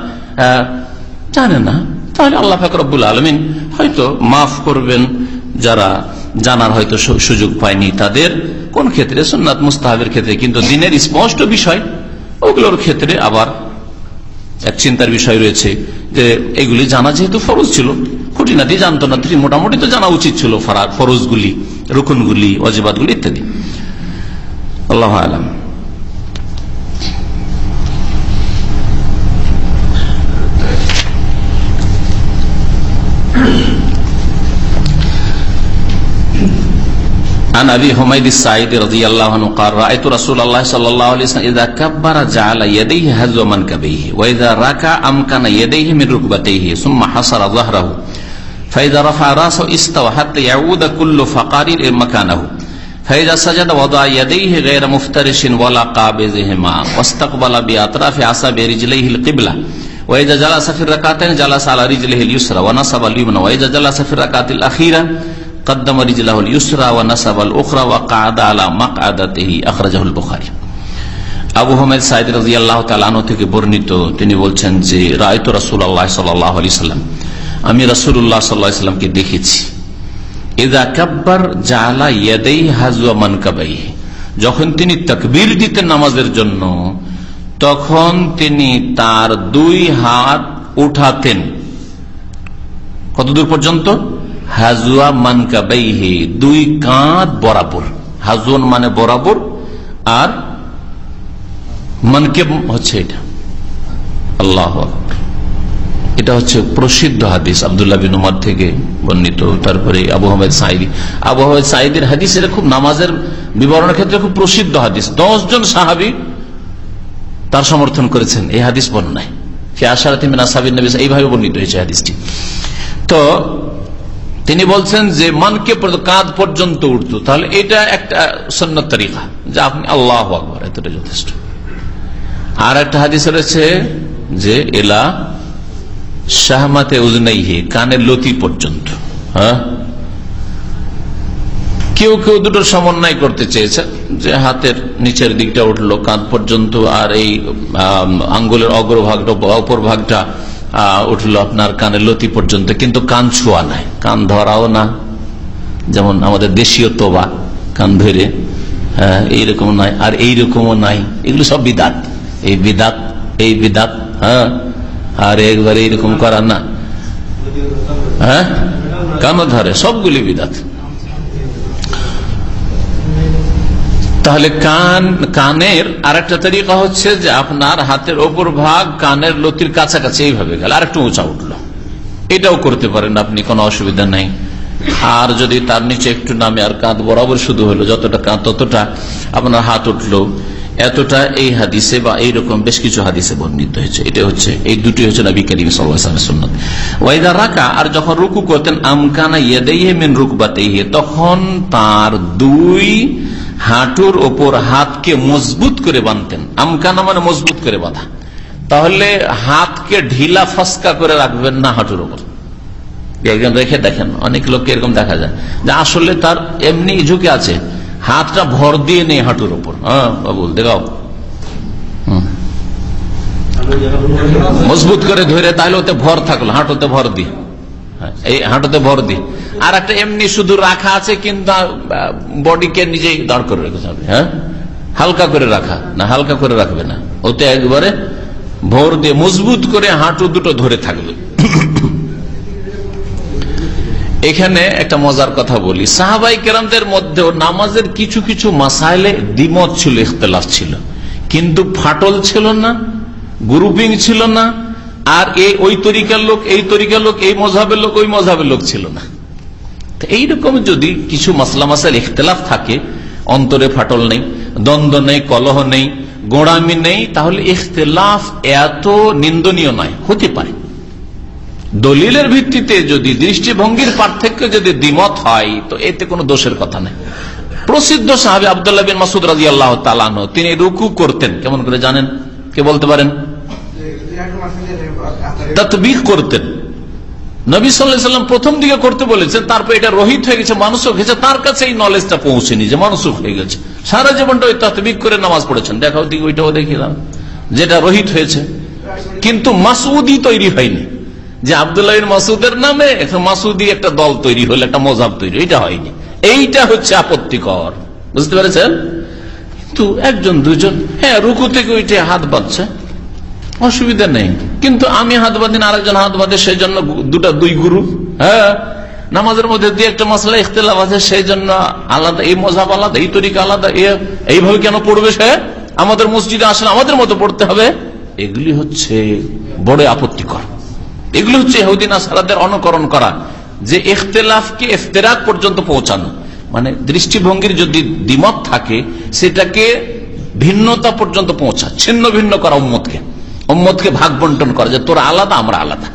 জানে না। তাহলে আল্লাহ ফাকরবুল আলমিন হয়তো মাফ করবেন যারা জানার হয়তো সুযোগ পায়নি তাদের। কোন ক্ষেত্রে? সুন্নাত মুস্তাহাবের ক্ষেত্রে। কিন্তু দিনের স্পষ্ট বিষয়, ওগুলোর ক্ষেত্রে আবার এক চিন্তার বিষয় রয়েছে যে এগুলি জানা যেহেতু ফরজ ছিল। খুঁটিনাটি জানতো না মোটামুটি তো জানা উচিত ছিল ফরজগুলি রুকুনগুলি অজেবাদগুলি ইত্যাদি আল্লাহ আলম عن ابي حميد السعيد رضي الله عنه قال رايت رسول الله صلى الله عليه وسلم اذا كبر جعل يديه هزو منكبيه واذا ركع امكن يديه من ركبتيه ثم حصر ظهره ফাইদা রফা রাস ইস্তাওয়া হাত্তা ইয়াউদা কুল্লু ফাকারির মাকানাহু فإذا سجد وضع يديه غير مفترش ولا قابضهما واستقبل بأطراف أصابع رجليه القبلة وإذا جلس في الركعتين جلس على رجله اليسرى ونصب اليمنى وإذا جلس في الركعة الأخيرة قدم رجله اليسرى ونصب الأخرى وقعد على مقعدته أخرجه البخاري আবু হোমেদ সাইদ রাজি আল্লাহ তালানো থেকে বর্ণিত তিনি বলছেন যে রায়ত রসুল আল্লাহ সাল্লাহ আলি সাল্লাম আমি রসুল্লাহ সাল্লাহ সাল্লামকে দেখেছি। এদা কাব্বার জালা ইয়াদাই হাজুয়া মানকাবাই যখন তিনি তকবীর দিতেন নামাজের জন্য, তখন তিনি তার দুই হাত উঠাতেন। কতদূর পর্যন্ত? হাজুয়া মানকাবাইহে, দুই কাঁধ বরাবর। হাজুয়ান মানে বরাবর, আর মনকে হচ্ছে এটা। আল্লাহ এটা হচ্ছে প্রসিদ্ধ হাদিস, আবদুল্লাহ বিন উমার থেকে বর্ণিত। তারপরে আবু আহমেদ সাইদি আবু আহমেদ সাইদের হাদিস এটা খুব নামাজের বিবরণের ক্ষেত্রে খুব প্রসিদ্ধ হাদিস। জন সাহাবি তার সমর্থন করেছেন এই হাদিস বর্ণায় এইভাবে বর্ণিত হয়েছে তো তিনি বলছেন যে মনকে কাঁধ পর্যন্ত উঠত, তাহলে এটা একটা সন্ন্যত তরিকা, যে আপনি আল্লাহ আকবর। এতটা যথেষ্ট। আর একটা হাদিস রয়েছে যে, এলা শাহমাতে উজনাইহে, কানের লতি পর্যন্ত হ্যাঁ? কেউ কেউ দুটো সমন্বয় করতে চেয়েছে, যে হাতের নিচের দিকটা উঠল, কাঁধ পর্যন্ত, আর এই আঙ্গুলের অগ্রভাগটা অপর ভাগটা উঠল আপনার কানের লতি পর্যন্ত, কিন্তু কান ছোঁয়া নাই, কান ধরাও না। যেমন আমাদের দেশীয় তোবা, কান ধরে হ্যাঁ এইরকম নাই, আর এইরকমও নাই, এগুলো সব বিদাত, এই বিদাত এই বিদাত হ্যাঁ? আর একবার এইরকম করা না। হ্যাঁ? কানো ধরে, সবগুলি বিদাত। তাহলে কান, কানের আরেকটা তরিকা হচ্ছে যে আপনার হাতের ওপর ভাগ কানের লতির কাছাকাছি এইভাবে গেল। আর একটু উঁচা উঠল। এটাও করতে পারেন আপনি, কোনো অসুবিধা নাই। আর যদি তার নিচে একটু নামে আর কাঁধ বরাবর শুধু হলো, যতটা কাঁধ ততটা আপনার হাত উঠল। এতটা এই হাদিসে বা এইরকম বেশ কিছু হাদিসে বর্ণিত হয়েছে। এটা হচ্ছে, এই দুটি হচ্ছে নবী করিম সাল্লামের ওয়াইদা রাখা আর যখন রুকু করতেন, আমকানা ইয়েদাইহে মেন রুকবাতেহে, তখন তার দুই হাঁটুর ওপর হাতকে মজবুত করে বাঁধতেন। আমকানা মানে মজবুত করে বাঁধা। তাহলে হাতকে ঢিলা ফসকা করে রাখবেন না হাঁটুর ওপর। রেখে দেখেন, অনেক লোককে এরকম দেখা যায় যে আসলে তার এমনি ঝুঁকে আছে। হাতটা ভর দিয়ে নেই হাঁটুর উপর হ্যাঁ দেখাও। মজবুত করে ধরে, তাহলে ওতে ভর থাকল, হাঁটুতে ভর দি। এই হাঁটুতে ভর দি। আর একটা এমনি শুধু রাখা আছে, কিন্তু বডিকে নিজেই দাঁড় করে রেখেছে হ্যাঁ? হালকা করে রাখা, না, হালকা করে রাখবে না। ওতে একবারে ভর দিয়ে মজবুত করে হাঁটু দুটো ধরে থাকবে এখানে একটা মজার কথা বলি। সাহাবাই কেরামদের মধ্যেও নামাজের কিছু কিছু মাসাইলে দ্বিমত ছিল, ইখতলাফ ছিল। কিন্তু ফাটল ছিল না গ্রুপিং ছিল না, আর এই ওই তরিকার লোক, এই তরিকার লোক, এই মজাবের লোক, ওই মজাবের লোক ছিল না। এইরকম যদি কিছু মাসলা মাসাইল ইখতলাফ থাকে, অন্তরে ফাটল নেই, দ্বন্দ্ব নেই, কলহ নেই, গোড়ামি নেই, তাহলে ইখতলাফ এত নিন্দনীয় নয়, হতে পারে। দলিলের ভিত্তিতে যদি দৃষ্টিভঙ্গির পার্থক্য যদি দ্বিমত হয়, তো এতে কোনো দোষের কথা নেই। প্রসিদ্ধ সাহাবি আবদুল্লাহ বিন মাসুদ রাজি আল্লাহ তালানো তিনি রুকু করতেন। কেমন করে জানেন? কে বলতে পারেন? করতেন। নবী সাল্লাম প্রথম দিকে করতে বলেছেন, তারপর এটা রোহিত হয়ে গেছে মানুষক হয়েছে, তার কাছে এই নলেজটা পৌঁছেনি যে মানুষক হয়ে গেছে। সারা জীবনটা ওই তৎবিক করে নামাজ পড়েছেন। দেখাও ওইটাও দেখিলাম যেটা রোহিত হয়েছে। কিন্তু মাসুদি তৈরি হয়নি। যে আবদুল্লাহ মাসুদের নামে মাসুদি একটা দল তৈরি হলো, একটা মজাব তৈরি এটা হয়নি। এইটা হচ্ছে আপত্তিকর। বুঝতে পেরেছেন? কিন্তু একজন, দুজন হ্যাঁ রুকু থেকে ওইটা হাত বাঁধছে, অসুবিধা নেই। কিন্তু আমি হাত বাঁধি না, আরেকজন হাত বাঁধে, সেই জন্য দুটা, দুই গুরু হ্যাঁ নামাজের মধ্যে দিয়ে একটা মশলা ইখতলাফ আছে, সেই জন্য আলাদা, এই মজাব আলাদা, এই তরিকা আলাদা এইভাবে কেন পড়বে সে? আমাদের মসজিদে আসলে আমাদের মতো পড়তে হবে? এগুলি হচ্ছে বড় আপত্তিকর। এগুলো হচ্ছে ইহুদিন আসারাদের অনুকরণ করা, যে ইখতলাফকে ইফতেরাক পর্যন্ত পৌঁছানো। মানে দৃষ্টিভঙ্গির যদি দ্বিমত থাকে, সেটাকে ভিন্নতা পর্যন্ত পৌঁছা, ছিন্ন ভিন্ন করা উম্মতকে। উম্মতকে ভাগ বন্টন করা, যে তোরা আলাদা, আমরা আলাদা।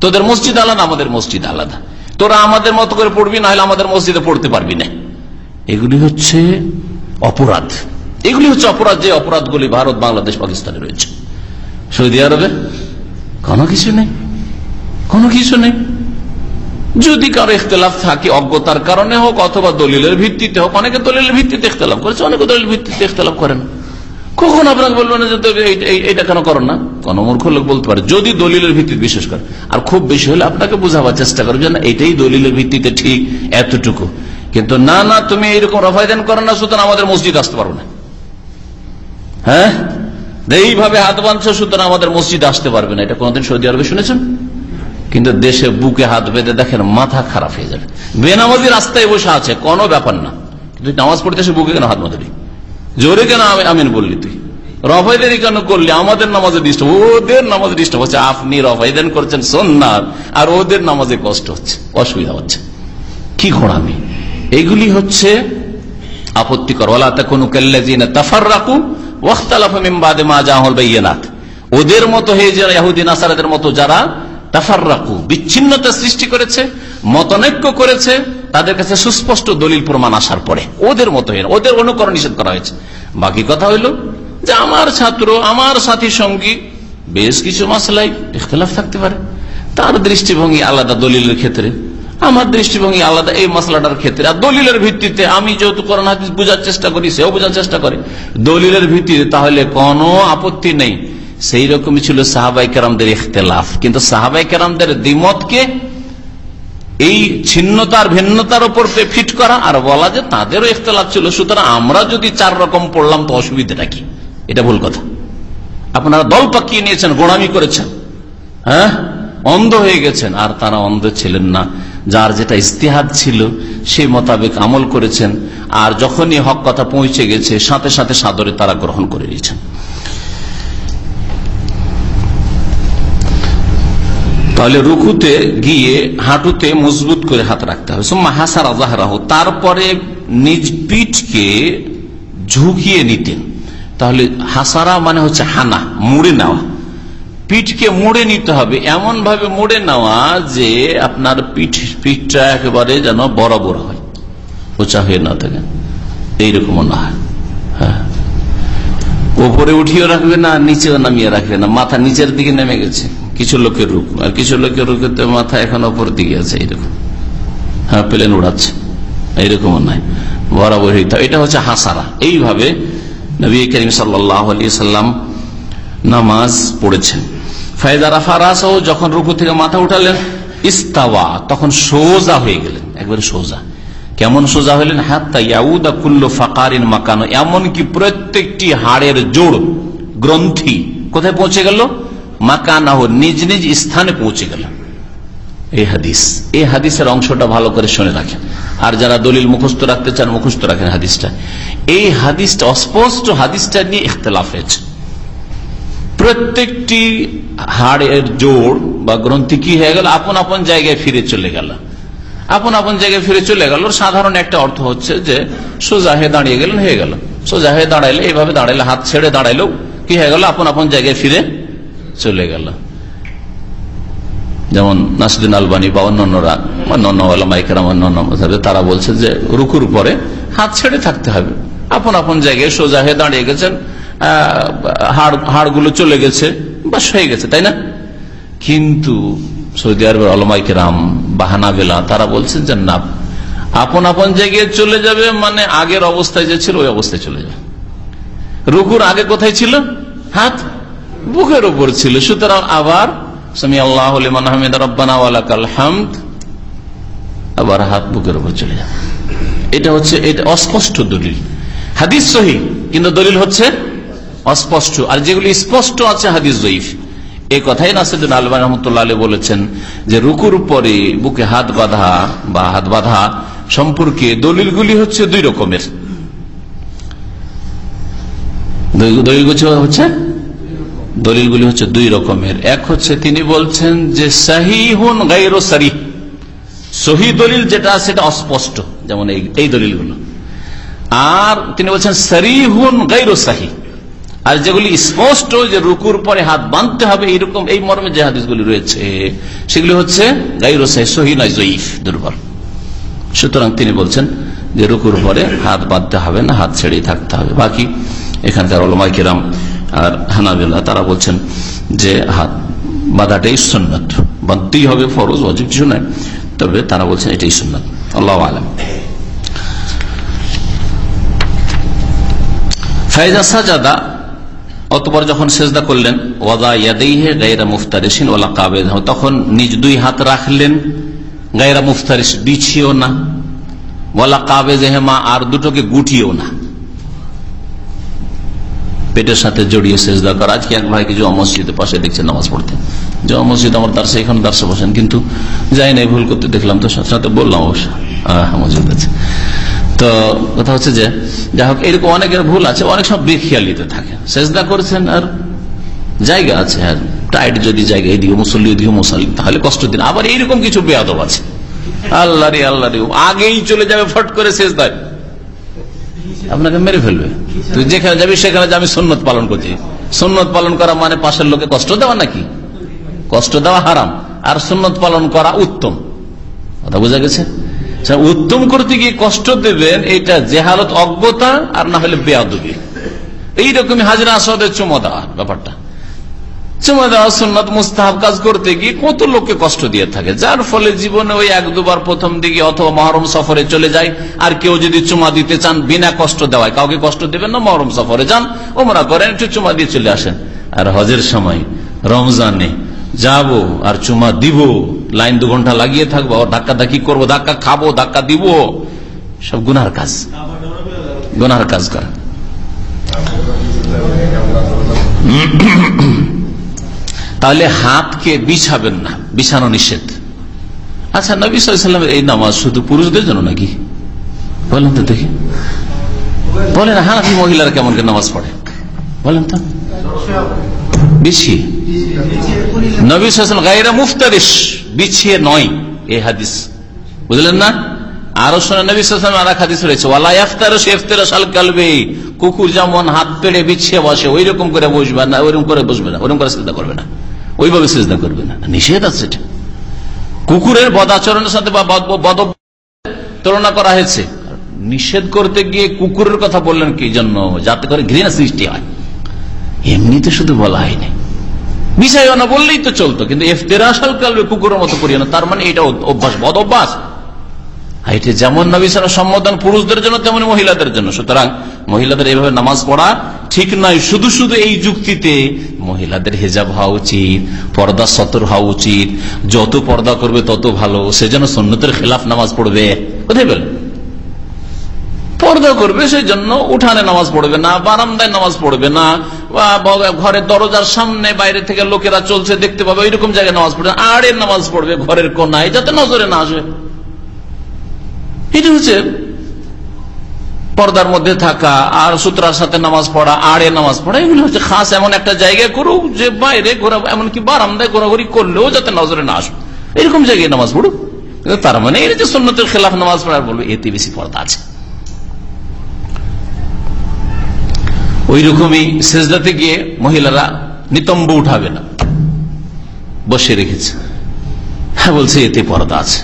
তোদের মসজিদ আলাদা, আমাদের মসজিদ আলাদা। তোরা আমাদের মতো করে পড়বি না হলে আমাদের মসজিদে পড়তে পারবি না। এগুলি হচ্ছে অপরাধ। এগুলি হচ্ছে অপরাধ, যে অপরাধগুলি ভারত, বাংলাদেশ, পাকিস্তানে রয়েছে। সৌদি আরবে কোনো কিছু নেই। কোনো কিছু নেই। যদি কারও ইখতলাফ থাকে অজ্ঞতার কারণে হোক অথবা দলিলের ভিত্তিতে হোক, অনেকে দলিলের ভিত্তিতে ইখতলাফ করেছে, অনেকে দলিল ভিত্তিতে ইখতলাফ করেন কখন আপনাকে বলবেন যে এই- কেন করেন না? কোন মূর্খ লোক বলতে পারে, যদি দলিলের ভিত্তিতে বিশেষ করে। আর খুব বেশি হলে আপনাকে বোঝাবার চেষ্টা করবে যে না এটাই দলিলের ভিত্তিতে ঠিক এতটুকু। কিন্তু না না, তুমি এইরকম রফায়দান করো না, সুতরাং আমাদের মসজিদ আসতে পারো না। হ্যাঁ? এইভাবে হাত বাঁধছে, সুতরাং আমাদের মসজিদ আসতে পারবে না। এটা কোনদিন সৌদি আরবে শুনেছেন? কিন্তু দেশে বুকে হাত বেঁধে দেখেন, মাথা খারাপ হয়ে যাবে। বেনামাজি রাস্তায় বসে আছে, কোনো ব্যাপার না। কিন্তু নামাজ পড়তে এসে বুকে কেন হাত বাঁধলি? জোরে কেন আমিন বললি তুই? রফাইদানি কেন করলি? আমাদের নামাজে ডিস্টার্ব ওদের নামাজে ডিস্টার্ব হচ্ছে। আপনি রফাইদান করছেন সন্ন্যার আর ওদের নামাজে কষ্ট হচ্ছে, অসুবিধা হচ্ছে। কি ঘোড়ামি এগুলি হচ্ছে আপত্তিকর। ওলা তাকুনু কাল্লাযিনা তাফাররাকু ওয়াখতালাফু মিন বাইয়িনাত। ওদের মতো হয়ে যারা মতো যারা তাফাররাকু, বিচ্ছিন্নতা সৃষ্টি করেছে, মতনৈক্য করেছে, তাদের কাছে সুস্পষ্ট দলিল প্রমাণ আসার পরে ওদের মতো হয়ে ওদের অনুকরণ নিষেধ করা হয়েছে। বাকি কথা হইল যে আমার ছাত্র, আমার সাথী সঙ্গী, বেশ কিছু মাসলাই, ইখতলাফ থাকতে পারে। তার দৃষ্টিভঙ্গি আলাদা দলিলের ক্ষেত্রে। আমার দৃষ্টিভঙ্গি আলাদা, এই মশলাটার ক্ষেত্রে। আর দলিলের ভিত্তিতে আমি যেহেতু কোরআন হাদিস বোঝার চেষ্টা করি, সেও বোঝার চেষ্টা করে। দলিলের ভিত্তিতে তাহলে কোনো আপত্তি নেই। সেই রকমই ছিল সাহাবাই কেরামদের ইখতলাফ। কিন্তু সাহাবাই কেরামদের দ্বিমতকে এই ছিন্নতার, ভিন্নতার উপর ফিট করা আর বলা যে তাদেরও ইখতলাফ ছিল। সুতরাং আমরা যদি চার রকম পড়লাম তো অসুবিধাটা কি? এটা ভুল কথা। আপনারা দল পাকিয়ে নিয়েছেন, গোড়ামি করেছেন। হ্যাঁ? অন্ধ হয়ে গেছেন। আর তারা অন্ধ ছিলেন না। যার যেটা ইস্তেহাদ ছিল সেই মোতাবেক আমল করেছেন, আর যখনই হক কথা পৌঁছে গেছে, সাথে সাথে সাদরে তারা গ্রহণ করে নিয়েছেন। তাহলে রুকুতে গিয়ে, হাঁটুতে মজবুত করে হাত রাখতে হবে। সোম্মা আজাহারাহ তারপরে নিজ পিঠকে ঝুঁকিয়ে নিতেন। তাহলে হাসারা মানে হচ্ছে হানা, মুড়ে নেওয়া। পিঠকে মুড়ে নিতে হবে। এমন ভাবে মুড়ে নেওয়া যে আপনার পিঠ, পিঠটা একেবারে যেন বরাবর হয়। উঁচা হয়ে না থাকে। এইরকম না হয়। হ্যাঁ। ওপরে উঠিয়ে রাখবে না, নিচেও নামিয়ে রাখবে না। মাথা নিচের দিকে নেমে গেছে। কিছু লোকের রূপ। আর কিছু লোকের রূপে মাথা এখন ওপর দিকে আছে, এইরকম। হ্যাঁ প্লেন উড়াচ্ছে। এইরকমও নাই। বরাবর হইতে। এটা হচ্ছে হাসারা। এইভাবে নবী করিম সাল্লাহ আলী সাল্লাম নামাজ পড়েছেন। ফায়দারা ফারাসও যখন রুকু থেকে মাথা উঠালেন, ইস্তাওয়া, তখন সোজা হয়ে গেলেন, একবারে সোজা। কেমন সোজা হলেন? ফাকারিন মাকানো, এমনকি প্রত্যেকটি হাড়ের জোড়, গ্রন্থি কোথায় পৌঁছে গেল? মাকানাহ, নিজ নিজ স্থানে পৌঁছে গেল। এই হাদিস, এই হাদিসের অংশটা ভালো করে শুনে রাখেন। আর যারা দলিল মুখস্থ রাখতে চান, মুখস্থ রাখেন হাদিসটা। এই হাদিসটা, অস্পষ্ট হাদিসটা নিয়ে ইখতলাফ হয়েছে। প্রত্যেকটি হাড়ের জোড় বা গ্রন্থি কি হয়ে গেল? আপন আপন জায়গায় ফিরে চলে গেল। আপন আপন জায়গায় ফিরে চলে গেল। সাধারণ একটা অর্থ হচ্ছে যে, সোজা হয়ে দাঁড়িয়ে গেলেন, হয়ে গেল। সোজা হয়ে দাঁড়াইলে, এইভাবে দাঁড়াইলে, হাত ছেড়ে দাঁড়াইলেও কি হয়ে গেল? আপন আপন জায়গায় ফিরে চলে গেল। যেমন নাসুদ্দিন আলবানী বা অন্যান্যরা অন্যান্য আলামাইকেরাম অন্যান্য তারা বলছে যে, রুকুর পরে হাত ছেড়ে থাকতে হবে। আপন আপন জায়গায় সোজা হয়ে দাঁড়িয়ে গেছেন। হাড়, হাড়গুলো চলে গেছে, বাস হয়ে গেছে, তাই না? কিন্তু সৌদি আরবের আলমাইকেরাম বাহানা বেলা, তারা বলছেন যে না, আপন আপন জায়গায় চলে যাবে মানে আগের অবস্থায় যে ছিল, ওই অবস্থায় চলে যাবে। রুকুর আগে কোথায় ছিল? হাত বুকের উপর ছিল। সুতরাং আবার সামি আল্লাহ আবার হাত বুকের উপর চলে যাবে। এটা হচ্ছে, এটা অস্পষ্ট দলিল। হাদিস সহি, কিন্তু দলিল হচ্ছে অস্পষ্ট। আর যেগুলি স্পষ্ট আছে হাদিস জয়ীফ এই কথাই নাসিদুল আলমান রহমতুল্লাহ আলী বলেছেন যে রুকুর পরে বুকে হাত বাঁধা বা হাত বাঁধা সম্পর্কে দলিলগুলি হচ্ছে দুই রকমের। দলিলগুলি হচ্ছে দলিলগুলি হচ্ছে দুই রকমের। এক হচ্ছে তিনি বলছেন যে সাহিহুন গাইরো সারি। সহি দলিল যেটা সেটা অস্পষ্ট, যেমন এই দলিলগুলো। আর তিনি বলছেন সারিহুন গাইরো সাহি। আর যেগুলি স্পষ্ট যে রুকুর পরে হাত বাঁধতে হবে, এইরকম এই মর্মে যে হাদিসগুলি রয়েছে, সেগুলি হচ্ছে জয়ীফ, দুর্বল। সুতরাং তিনি বলছেন যে রুকুর পরে হাত বাঁধতে হবে না, হাত ছেড়েই থাকতে হবে। বাকি এখানকার অলমাই কিরাম আর হানাবিল্লা তারা বলছেন যে হাত বাঁধাটাই সুন্নত। বাঁধতেই হবে ফরজ অজিব কিছু নয়, তবে তারা বলছেন এটাই সুন্নত। আল্লাহ আলম। ফায়দা সাজাদা অতপর যখন সেজদা করলেন, ওয়াদা ইয়াদেইহে গাইরা মুফতারিসিন ওলা কাবেদ তখন নিজ দুই হাত রাখলেন গাইরা মুফতারিস বিছিও না ওয়ালা কাবে জেহেমা আর দুটোকে গুটিও না। পেটের সাথে জড়িয়ে সেজদা করা। আজকে এক ভাই কিছু মসজিদের পাশে দেখছে নামাজ পড়তে। যে মসজিদ আমার দার্সে, এখানে দার্সে বসেন, কিন্তু যাই নাই, ভুল করতে দেখলাম তো সাথে বললাম অবশ্য। মসজিদ আছে। তো কথা হচ্ছে যে, যাই হোক, এরকম অনেকের ভুল আছে, অনেক সব বেখিয়ালিতে থাকে। সেজদা করেছেন আর জায়গা আছে হ্যাঁ টাইট যদি জায়গা, এদিকে মুসল্লি, ওদিকে মুসল্লি, তাহলে কষ্ট দিন। আবার এইরকম কিছু বেয়াদব আছে। আল্লাহ রে আল্লাহ রে, আগেই চলে যাবে ফট করে শেষ দেয় আপনাকে মেরে ফেলবে। তুই যেখানে যাবি, সেখানে আমি সন্ন্যত পালন করছি সন্ন্যত পালন করা মানে পাশের লোকে কষ্ট দেওয়া নাকি? কষ্ট দেওয়া হারাম। আর সন্ন্যত পালন করা উত্তম। কথা বোঝা গেছে? উত্তম করতে গিয়ে কষ্ট দেবেন, এটা জেহালত, অজ্ঞতা, আর না হলে বেয়াদবি। এইরকমই হাজরা আসাদের চুমা দেওয়া ব্যাপারটা। চুমা দেওয়া সুন্নত মুস্তাহাব কাজ করতে গিয়ে কত লোককে কষ্ট দিয়ে থাকে। যার ফলে জীবনে ওই এক দুবার প্রথম দিকে অথবা মহরম সফরে চলে যায়, আর কেউ যদি চুমা দিতে চান বিনা কষ্ট দেওয়ায়, কাউকে কষ্ট দেবেন না, মহরম সফরে যান ওমরা করেন, একটু চুমা দিয়ে চলে আসেন। আর হজের সময়, রমজানে যাব আর চুমা দিব। লাইন দু ঘণ্টা লাগিয়ে থাকব ধাক্কা ধাক্কি করব, ধাক্কা খাব, ধাক্কা দিব। সব গুনার কাজ। গুনার কাজ করা। তাহলে হাতকে বিছাবেন না, বিছানো নিষেধ। আচ্ছা নবী সাল্লামের এই নামাজ শুধু পুরুষদের জন্য নাকি? বলেন তো দেখি। বলেন, হানাফি মহিলারা কেমন নামাজ পড়ে? বলেন তো। বিছিয়ে নবী গাইরা মুফতারিস বিছিয়ে নয় এই হাদিস। বুঝলেন না? আরও নবী আর এক হাদিস রয়েছে ইফতারস কালবে কুকুর যেমন হাত পেড়ে বিছিয়ে বসে ওই রকম করে বসবে না, ওইরকম করে বসবে না, ওইরকম করে চিন্তা করবে না, ওইভাবে চেষ্টা করবে না। নিষেধ আছে কুকুরের বদাচরণের সাথে বা বদ তুলনা করা হয়েছে। নিষেধ করতে গিয়ে কুকুরের কথা বললেন কি জন্য? যাতে করে ঘৃণা সৃষ্টি হয়। এমনিতে শুধু বলা হয়নি। বিষয় না বললেই তো চলতো, কিন্তু কুকুরের মতো করিও না, তার মানে এটা অভ্যাস, বদ অভ্যাস। এটা যেমন নবী সম্বোধন পুরুষদের জন্য, তেমন মহিলাদের জন্য। সুতরাং মহিলাদের এইভাবে নামাজ পড়া ঠিক নয়, শুধু শুধু এই যুক্তিতে মহিলাদের হেজাব হওয়া উচিত, পর্দা সতর হওয়া উচিত, যত পর্দা করবে তত ভালো, সে যেন সন্ন্যতের খেলাফ নামাজ পড়বে। কোথায় বলেন পর্দা করবে সেই জন্য উঠানে নামাজ পড়বে না, বারান্দায় নামাজ পড়বে না ঘরের দরজার সামনে বাইরে থেকে লোকেরা চলছে, দেখতে পাবে ওইরকম জায়গায় নামাজ পড়বে আড়ে নামাজ পড়বে ঘরের কোনায়, যাতে নজরে না আসে। এটা হচ্ছে পর্দার মধ্যে থাকা, আর সুতরার সাথে নামাজ পড়া, আড়ে নামাজ পড়া, এগুলো হচ্ছে খাস এমন একটা জায়গায় করুক, যে বাইরে ঘোরা, এমনকি বারান্দায় ঘোরাঘুরি করলেও যাতে নজরে না আসুক এরকম জায়গায় নামাজ পড়ুক। তার মানে এই যে সন্ন্যতের খেলাফ নামাজ পড়ার বলবে, এতে বেশি পর্দা আছে। ওই রকমই সেজদাতে গিয়ে মহিলারা নিতম্ব উঠাবে না। বসে রেখেছে। হ্যাঁ বলছে, এতে পর্দা আছে।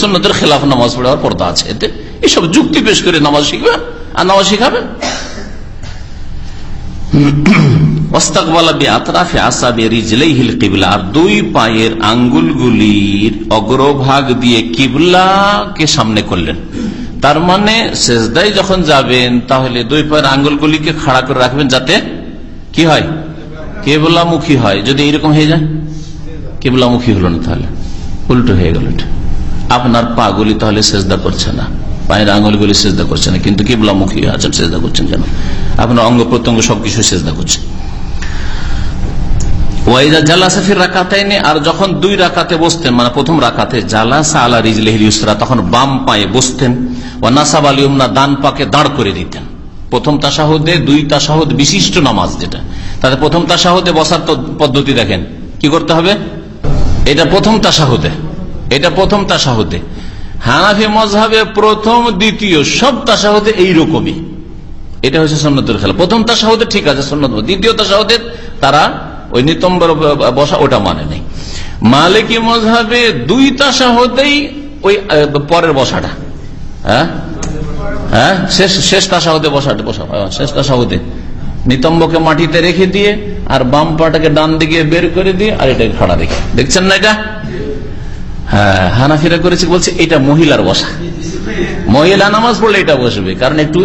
সন্ন্যতের খেলাফ নামাজ পড়ার পর্দা আছে। এতে এইসব যুক্তি পেশ করে নামাজ শিখবে আর নামাজ শিখাবে। দুই পায়ের আঙ্গুলগুলির অগ্রভাগ দিয়ে কিবলাকে সামনে করলেন। তার মানে শেষদায় যখন যাবেন, তাহলে দুই পায়ের আঙ্গুলগুলিকে খাড়া করে রাখবেন যাতে কি হয়? কেবলামুখী হয়। যদি এইরকম হয়ে যায়, কেবলামুখী হলো না তাহলে। উল্টো হয়ে গেল আপনার পা গুলি তাহলে সেজদা করছে না। পায়ের আঙুলগুলি সেজদা করছে না, কিন্তু কেবলামুখী আছেন, সেজদা করছেন যেন। আপনার অঙ্গ প্রত্যঙ্গ সবকিছু সেজদা করছে। ওয়াইদা জালাসা ফির রাকাতাইনে, আর যখন দুই রাকাতে বসতেন মানে প্রথম রাকাতে জালাসা আলা রিজলেহিল ইউসরা, তখন বাম পায়ে বসতেন ও নাসাব আলিউমনা দান পাকে দাঁড় করে দিতেন। প্রথম তাসাহুদে দুই তাসাহুদ বিশিষ্ট নামাজ যেটা। তাতে প্রথম তাসাহুদে বসার পদ্ধতি দেখেন, কি করতে হবে? এটা প্রথম তাসাহুদে, এটা প্রথম তাসাহুদে। হানাফি মজহাবে প্রথম, দ্বিতীয়, সব তাসাহুদে এইরকমই। এটা হচ্ছে সন্ন্যতের খেলা প্রথম তাসাহুদে ঠিক আছে সন্ন্যত দ্বিতীয় তাসাহুদে তারা ওই নিতম্বর বসা ওটা মানে নেই। মালিকি মজাবে দুই তাসা হতেই ওই পরের বসাটা। হ্যাঁ? হ্যাঁ? শেষ শেষ তাসাহুদে বসাটা, বসা শেষ তাসাহুদে নিতম্বকে মাটিতে রেখে দিয়ে আর বাম পাটাকে ডান দিকে বের করে দিয়ে আর এটাকে খাড়া রেখে। দেখছেন না এটা? হ্যাঁ হানাফিরা করেছে, বলছে এটা মহিলার বসা। মহিলা নামাজ পড়লে এটা বসবে, কারণ একটু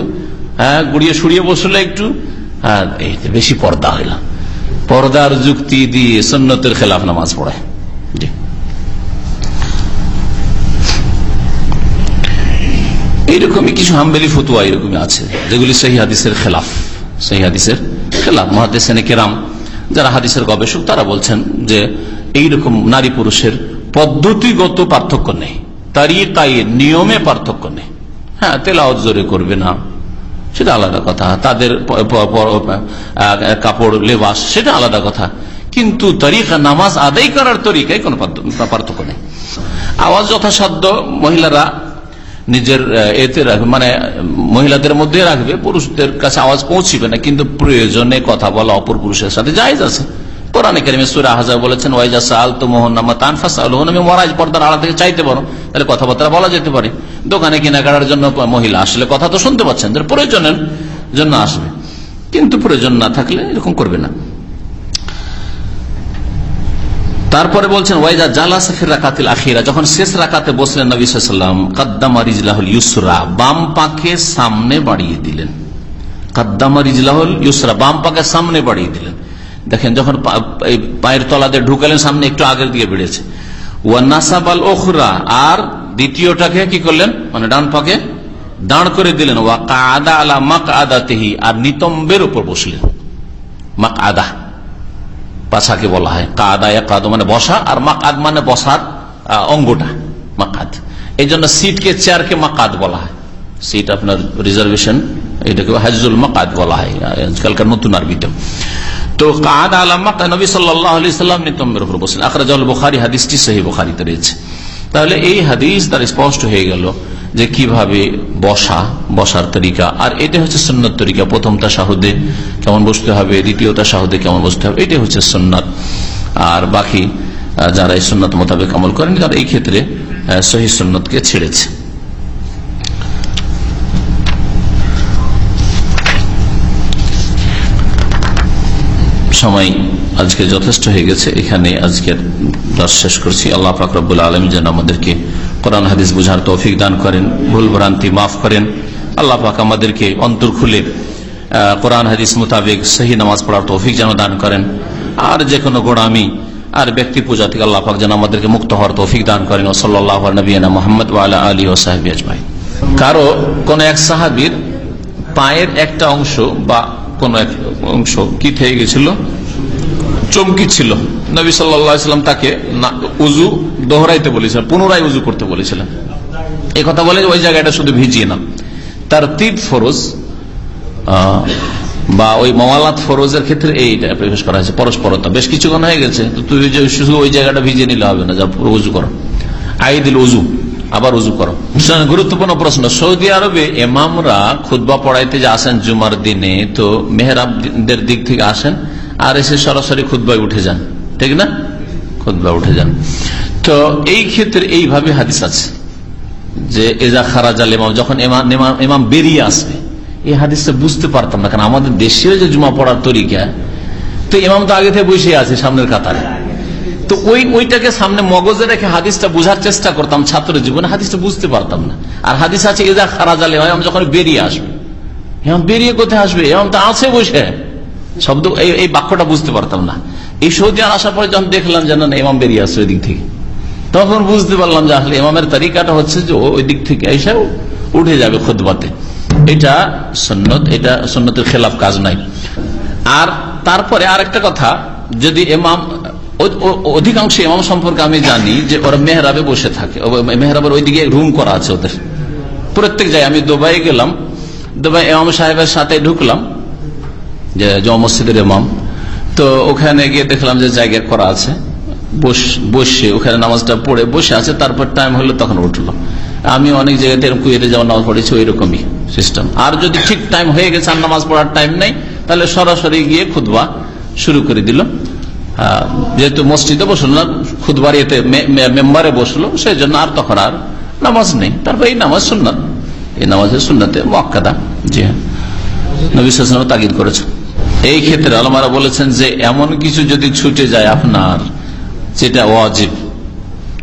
হ্যাঁ গুড়িয়ে সুড়িয়ে বসলে একটু হ্যাঁ বেশি পর্দা হইল। পর্দার যুক্তি দিয়ে সন্ন্যতের খেলাফ নামাজ পড়ায় এইরকমই কিছু হাম্বেলি ফতুয়া এরকমই আছে যেগুলি সেই হাদিসের খেলাফ সেই হাদিসের খেলাফ। মহাদেসেনে কেরাম যারা হাদিসের গবেষক তারা বলছেন যে এইরকম নারী পুরুষের পদ্ধতিগত পার্থক্য নেই তারই তাই নিয়মে পার্থক্য নেই। হ্যাঁ তেলাওয়াত জোরে করবে না সেটা আলাদা কথা। তাদের কাপড়, লেবাস, সেটা আলাদা কথা। কিন্তু তরিকা, নামাজ আদায় করার তরিকায় কোনো পার্থ- পার্থক্য নেই। আওয়াজ যথাসাধ্য, মহিলারা নিজের এতে রাখবে মানে মহিলাদের মধ্যে রাখবে, পুরুষদের কাছে আওয়াজ পৌঁছিবে না, কিন্তু প্রয়োজনে কথা বলা অপর পুরুষের সাথে জায়েজ আছে। বলেছেন মোহন নামা তানফাস পর্দার আড়া থেকে চাইতে পারো, তাহলে কথাবার্তা বলা যেতে পারে। দোকানে কেনাকাটার জন্য মহিলা আসলে কথা তো শুনতে পাচ্ছেন প্রয়োজনের জন্য আসবে। কিন্তু প্রয়োজন না থাকলে এরকম করবে না। তারপরে বলছেন, ওয়াইজা জালাস ফির রাকাতিল আখিরা। যখন শেষ রাকাতে বসলেন নবী সাল্লাম কাদ্দামা রিজলাহুল ইউসরা। বাম পাকে সামনে বাড়িয়ে দিলেন। কাদ্দামা রিজলাহুল ইউসরা। বাম পাকে সামনে বাড়িয়ে দিলেন। দেখেন, যখন পায়ের তলাতে ঢুকালেন, সামনে একটু আগের দিকে বেড়েছে। ওয়া নাসাবাল ওখরা আর দ্বিতীয়টাকে কি করলেন? মানে ডান পাকে দাঁড় করে দিলেন। ওয়া কাদা আলা মাক আদাতেহি আর নিতম্বের উপর বসলেন। মাক আদা পাছাকে বলা হয়। কাদা কাদ মানে বসা, আর মাকাদ মানে বসার অঙ্গটা, মাকাদ। এই জন্য সিটকে, চেয়ারকে মাকাদ বলা হয়। সিট আপনার রিজার্ভেশন, এটাকে হাজুল মাকাদ বলা হয়। আজকালকার নতুন আর আরবিতে। তো কাদ আলাম নবী সাল্লাহ আলি সাল্লাম নিতম্বের উপর বসলেন। আখরাজাল বুখারি, হাদিসটি সহি বুখারিতে রয়েছে। তাহলে এই হাদিস তার স্পষ্ট হয়ে গেল যে কীভাবে বসা, বসার তরিকা। আর এটা হচ্ছে সন্ন্যত তরিকা প্রথমটা শাহুদে কেমন বসতে হবে দ্বিতীয়টা শাহুদে কেমন বসতে হবে এটা হচ্ছে সন্ন্যত আর বাকি যারা এই সন্ন্যত মোতাবেক আমল করেন, তারা এই ক্ষেত্রে সহি সন্ন্যতকে ছেড়েছে। সময় আজকে যথেষ্ট হয়ে গেছে। এখানে আজকের দশ শেষ করছি। আল্লাহ ফাকরবুল আলম যেন আমাদেরকে কোরআন, হাদিস বুঝার তৌফিক দান করেন, ভুল ভ্রান্তি মাফ করেন। আল্লাহ পাক আমাদেরকে অন্তর খুলে কোরআন, হাদিস মোতাবেক সহি নামাজ পড়ার তৌফিক যেন দান করেন। আর যে কোনো গোড়ামি আর ব্যক্তি পূজা থেকে আল্লাহ পাক যেন আমাদেরকে মুক্ত হওয়ার তৌফিক দান করেন। ও সাল্লাহ নবীনা মোহাম্মদ ওয়ালা আলী ও সাহেব কারও কোন এক সাহাবির পায়ের একটা অংশ বা কোন এক অংশ কি থেকে গেছিল? চমকি ছিল। নবী সাল্লাম তাকে উজু দোহরাইতে বলেছিলেন, পুনরায় উজু করতে বলেছিলেন। এই কথা বলে ওই জায়গাটা শুধু ভিজিয়ে না। তার তিব ফরজ বা ওই মওয়ালাত ফরজের ক্ষেত্রে এইটা প্রবেশ করা হয়েছে, পরস্পরতা। বেশ কিছুক্ষণ হয়ে গেছে, তো তুই শুধু ওই জায়গাটা ভিজিয়ে নিলে হবে না, যা উজু করো। আই দিল উজু আবার উজু করো। গুরুত্বপূর্ণ প্রশ্ন। সৌদি আরবে এমামরা খুদ্া পড়াইতে যে আসেন জুমার দিনে, তো মেহরাবদের দিক থেকে আসেন আর এসে সরাসরি খুদ্ায় উঠে যান। ঠিক না? খুদ্া উঠে যান। তো এই ক্ষেত্রে এইভাবে হাদিস আছে যে এজা খারাজ আল ইমাম যখন ইমাম বেরিয়ে আসবে, এই হাদিসটা বুঝতে পারতাম না, কারণ আমাদের দেশীয় যে জুমা পড়ার তরিকা, তো ইমাম তো আগে থেকে বসে আছে সামনের কাতারে। তো ওই ওইটাকে সামনে মগজে রেখে হাদিসটা বোঝার চেষ্টা করতাম ছাত্র জীবনে, হাদিসটা বুঝতে পারতাম না। আর হাদিস আছে এজা খারাজ আল ইমাম যখন বেরিয়ে আসবে ইমাম বেরিয়ে কোথায় আসবে ইমাম তো আছে বসে শব্দ, এই বাক্যটা বুঝতে পারতাম না। এই সৌদি আর আসার পরে যখন দেখলাম যে না ইমাম বেরিয়ে আসছে ওই দিক থেকে, তখন বুঝতে পারলাম যে আসলে ইমামের তালিকাটা হচ্ছে যে ওই দিক থেকে এসে উঠে যাবে খুদবাতে এটা সন্ন্যত এটা সন্ন্যতের খেলাফ কাজ নাই। আর তারপরে আরেকটা কথা, যদি অ- অধিকাংশ ইমাম সম্পর্কে আমি জানি যে ওরা মেহরাবে বসে থাকে। মেহরাবের ওইদিকে রুম করা আছে ওদের। প্রত্যেক জায়গায় আমি দুবাই গেলাম। দুবাই ইমাম সাহেবের সাথে ঢুকলাম, যে জমা মসজিদের ইমাম। তো ওখানে গিয়ে দেখলাম যে জায়গা করা আছে। বস- ওখানে নামাজটা পড়ে বসে আছে, তারপর টাইম হলো তখন উঠল। আমি অনেক জায়গাতে এরকম কুয়েতে যেমন নামাজ পড়েছি ওই রকমই সিস্টেম আর যদি ঠিক টাইম হয়ে গেছে আর নামাজ পড়ার টাইম নেই, তাহলে সরাসরি গিয়ে খুদবা শুরু করে দিল। যেহেতু মসজিদে বসল না খুদবার এতে মেম্বারে বসল সেই জন্য আর তখন আর নামাজ নেই। তারপর এই নামাজ সুন্নাত। এই নামাজের সুন্নাতে মক্কাদা জি হ্যাঁ। নবী সালাম তাগিদ করেছেন। এই ক্ষেত্রে আলমারা বলেছেন যে, এমন কিছু যদি ছুটে যায় আপনার, যেটা ওয়াজিব,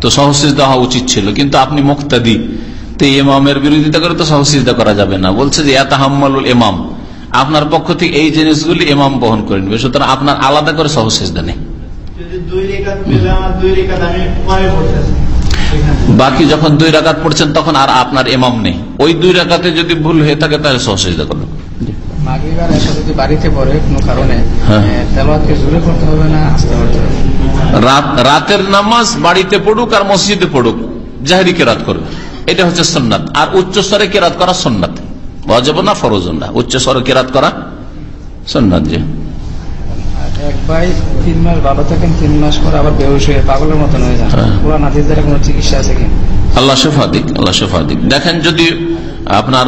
তো সহসিজদা হওয়া উচিত ছিল। কিন্তু আপনি মুক্তাদি, তো ইমামের বিরোধিতা করে তো সহসিজদা করা যাবে না। বলছে যে এত হাম্মালুল ইমাম। আপনার পক্ষ থেকে এই জিনিসগুলি ইমাম বহন করে নেবে, সুতরাং আপনার আলাদা করে সহসিজদা নেই। বাকি যখন দুই রাকাত পড়ছেন তখন আর আপনার ইমাম নেই। ওই দুই রাকাতে যদি ভুল হয়ে থাকে তাহলে সহসিজদা করবেন মাগরিবার এসে যদি বাড়িতে পড়ে কোনো কারণে হ্যাঁ। তেলাওয়াতকে জোরে করতে হবে না আস্তে করতে হবে? রাত রাতের নামাজ বাড়িতে পড়ুক আর মসজিদে পড়ুক জাহেরি কেরাত করবে। এটা হচ্ছে সন্ন্যাত আর উচ্চ স্তরে কেরাত করা সন্ন্যাত অজব না ফরজ না। উচ্চ স্তরে কেরাত করা সন্ন্যাত যে এক ভাই তিন মাস ভালো থাকেন তিন মাস পর আবার বেহুশ হয়ে পাগলের মতন হয়ে যান। হ্যাঁ। দ্বারা কোনো চিকিৎসা আছে কি? আল্লাহ শেফা দিক আল্লাহ শেফা দিক। দেখেন যদি আপনার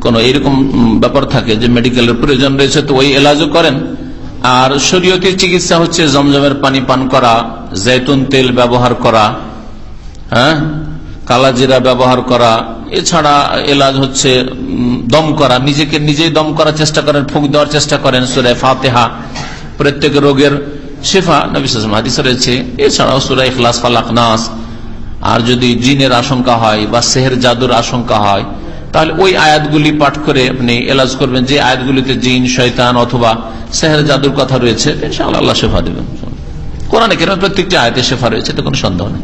কোন এইরকম ব্যাপার থাকে যে মেডিকেলের প্রয়োজন রয়েছে তো ওই এলাজও করেন। আর শরীয়তের চিকিৎসা হচ্ছে জমজমের পানি পান করা জৈতুন তেল ব্যবহার করা হ্যাঁ? কালাজিরা ব্যবহার করা, এছাড়া এলাজ হচ্ছে দম করা, নিজেকে নিজেই দম করার চেষ্টা করেন, ফুক দেওয়ার চেষ্টা করেন সুরে ফাতেহা। প্রত্যেক রোগের শেফা নবী সাল্লাল্লাহু আলাইহি ওয়াসাল্লাম হাদিসে রয়েছে, এছাড়াও সুরা ইখলাস, ফালাক, নাস। আর যদি জিনের আশঙ্কা হয় বা সেহের জাদুর আশঙ্কা হয়, তাহলে ওই আয়াতগুলি পাঠ করে আপনি এলাজ করবেন, যে আয়াতগুলিতে জিন, শয়তান অথবা সেহের জাদুর কথা রয়েছে আল্লাহ শেফা দেবেন। কোরআনে কেন প্রত্যেকটি আয়াতে শেফা রয়েছে তো কোনো সন্দেহ নেই।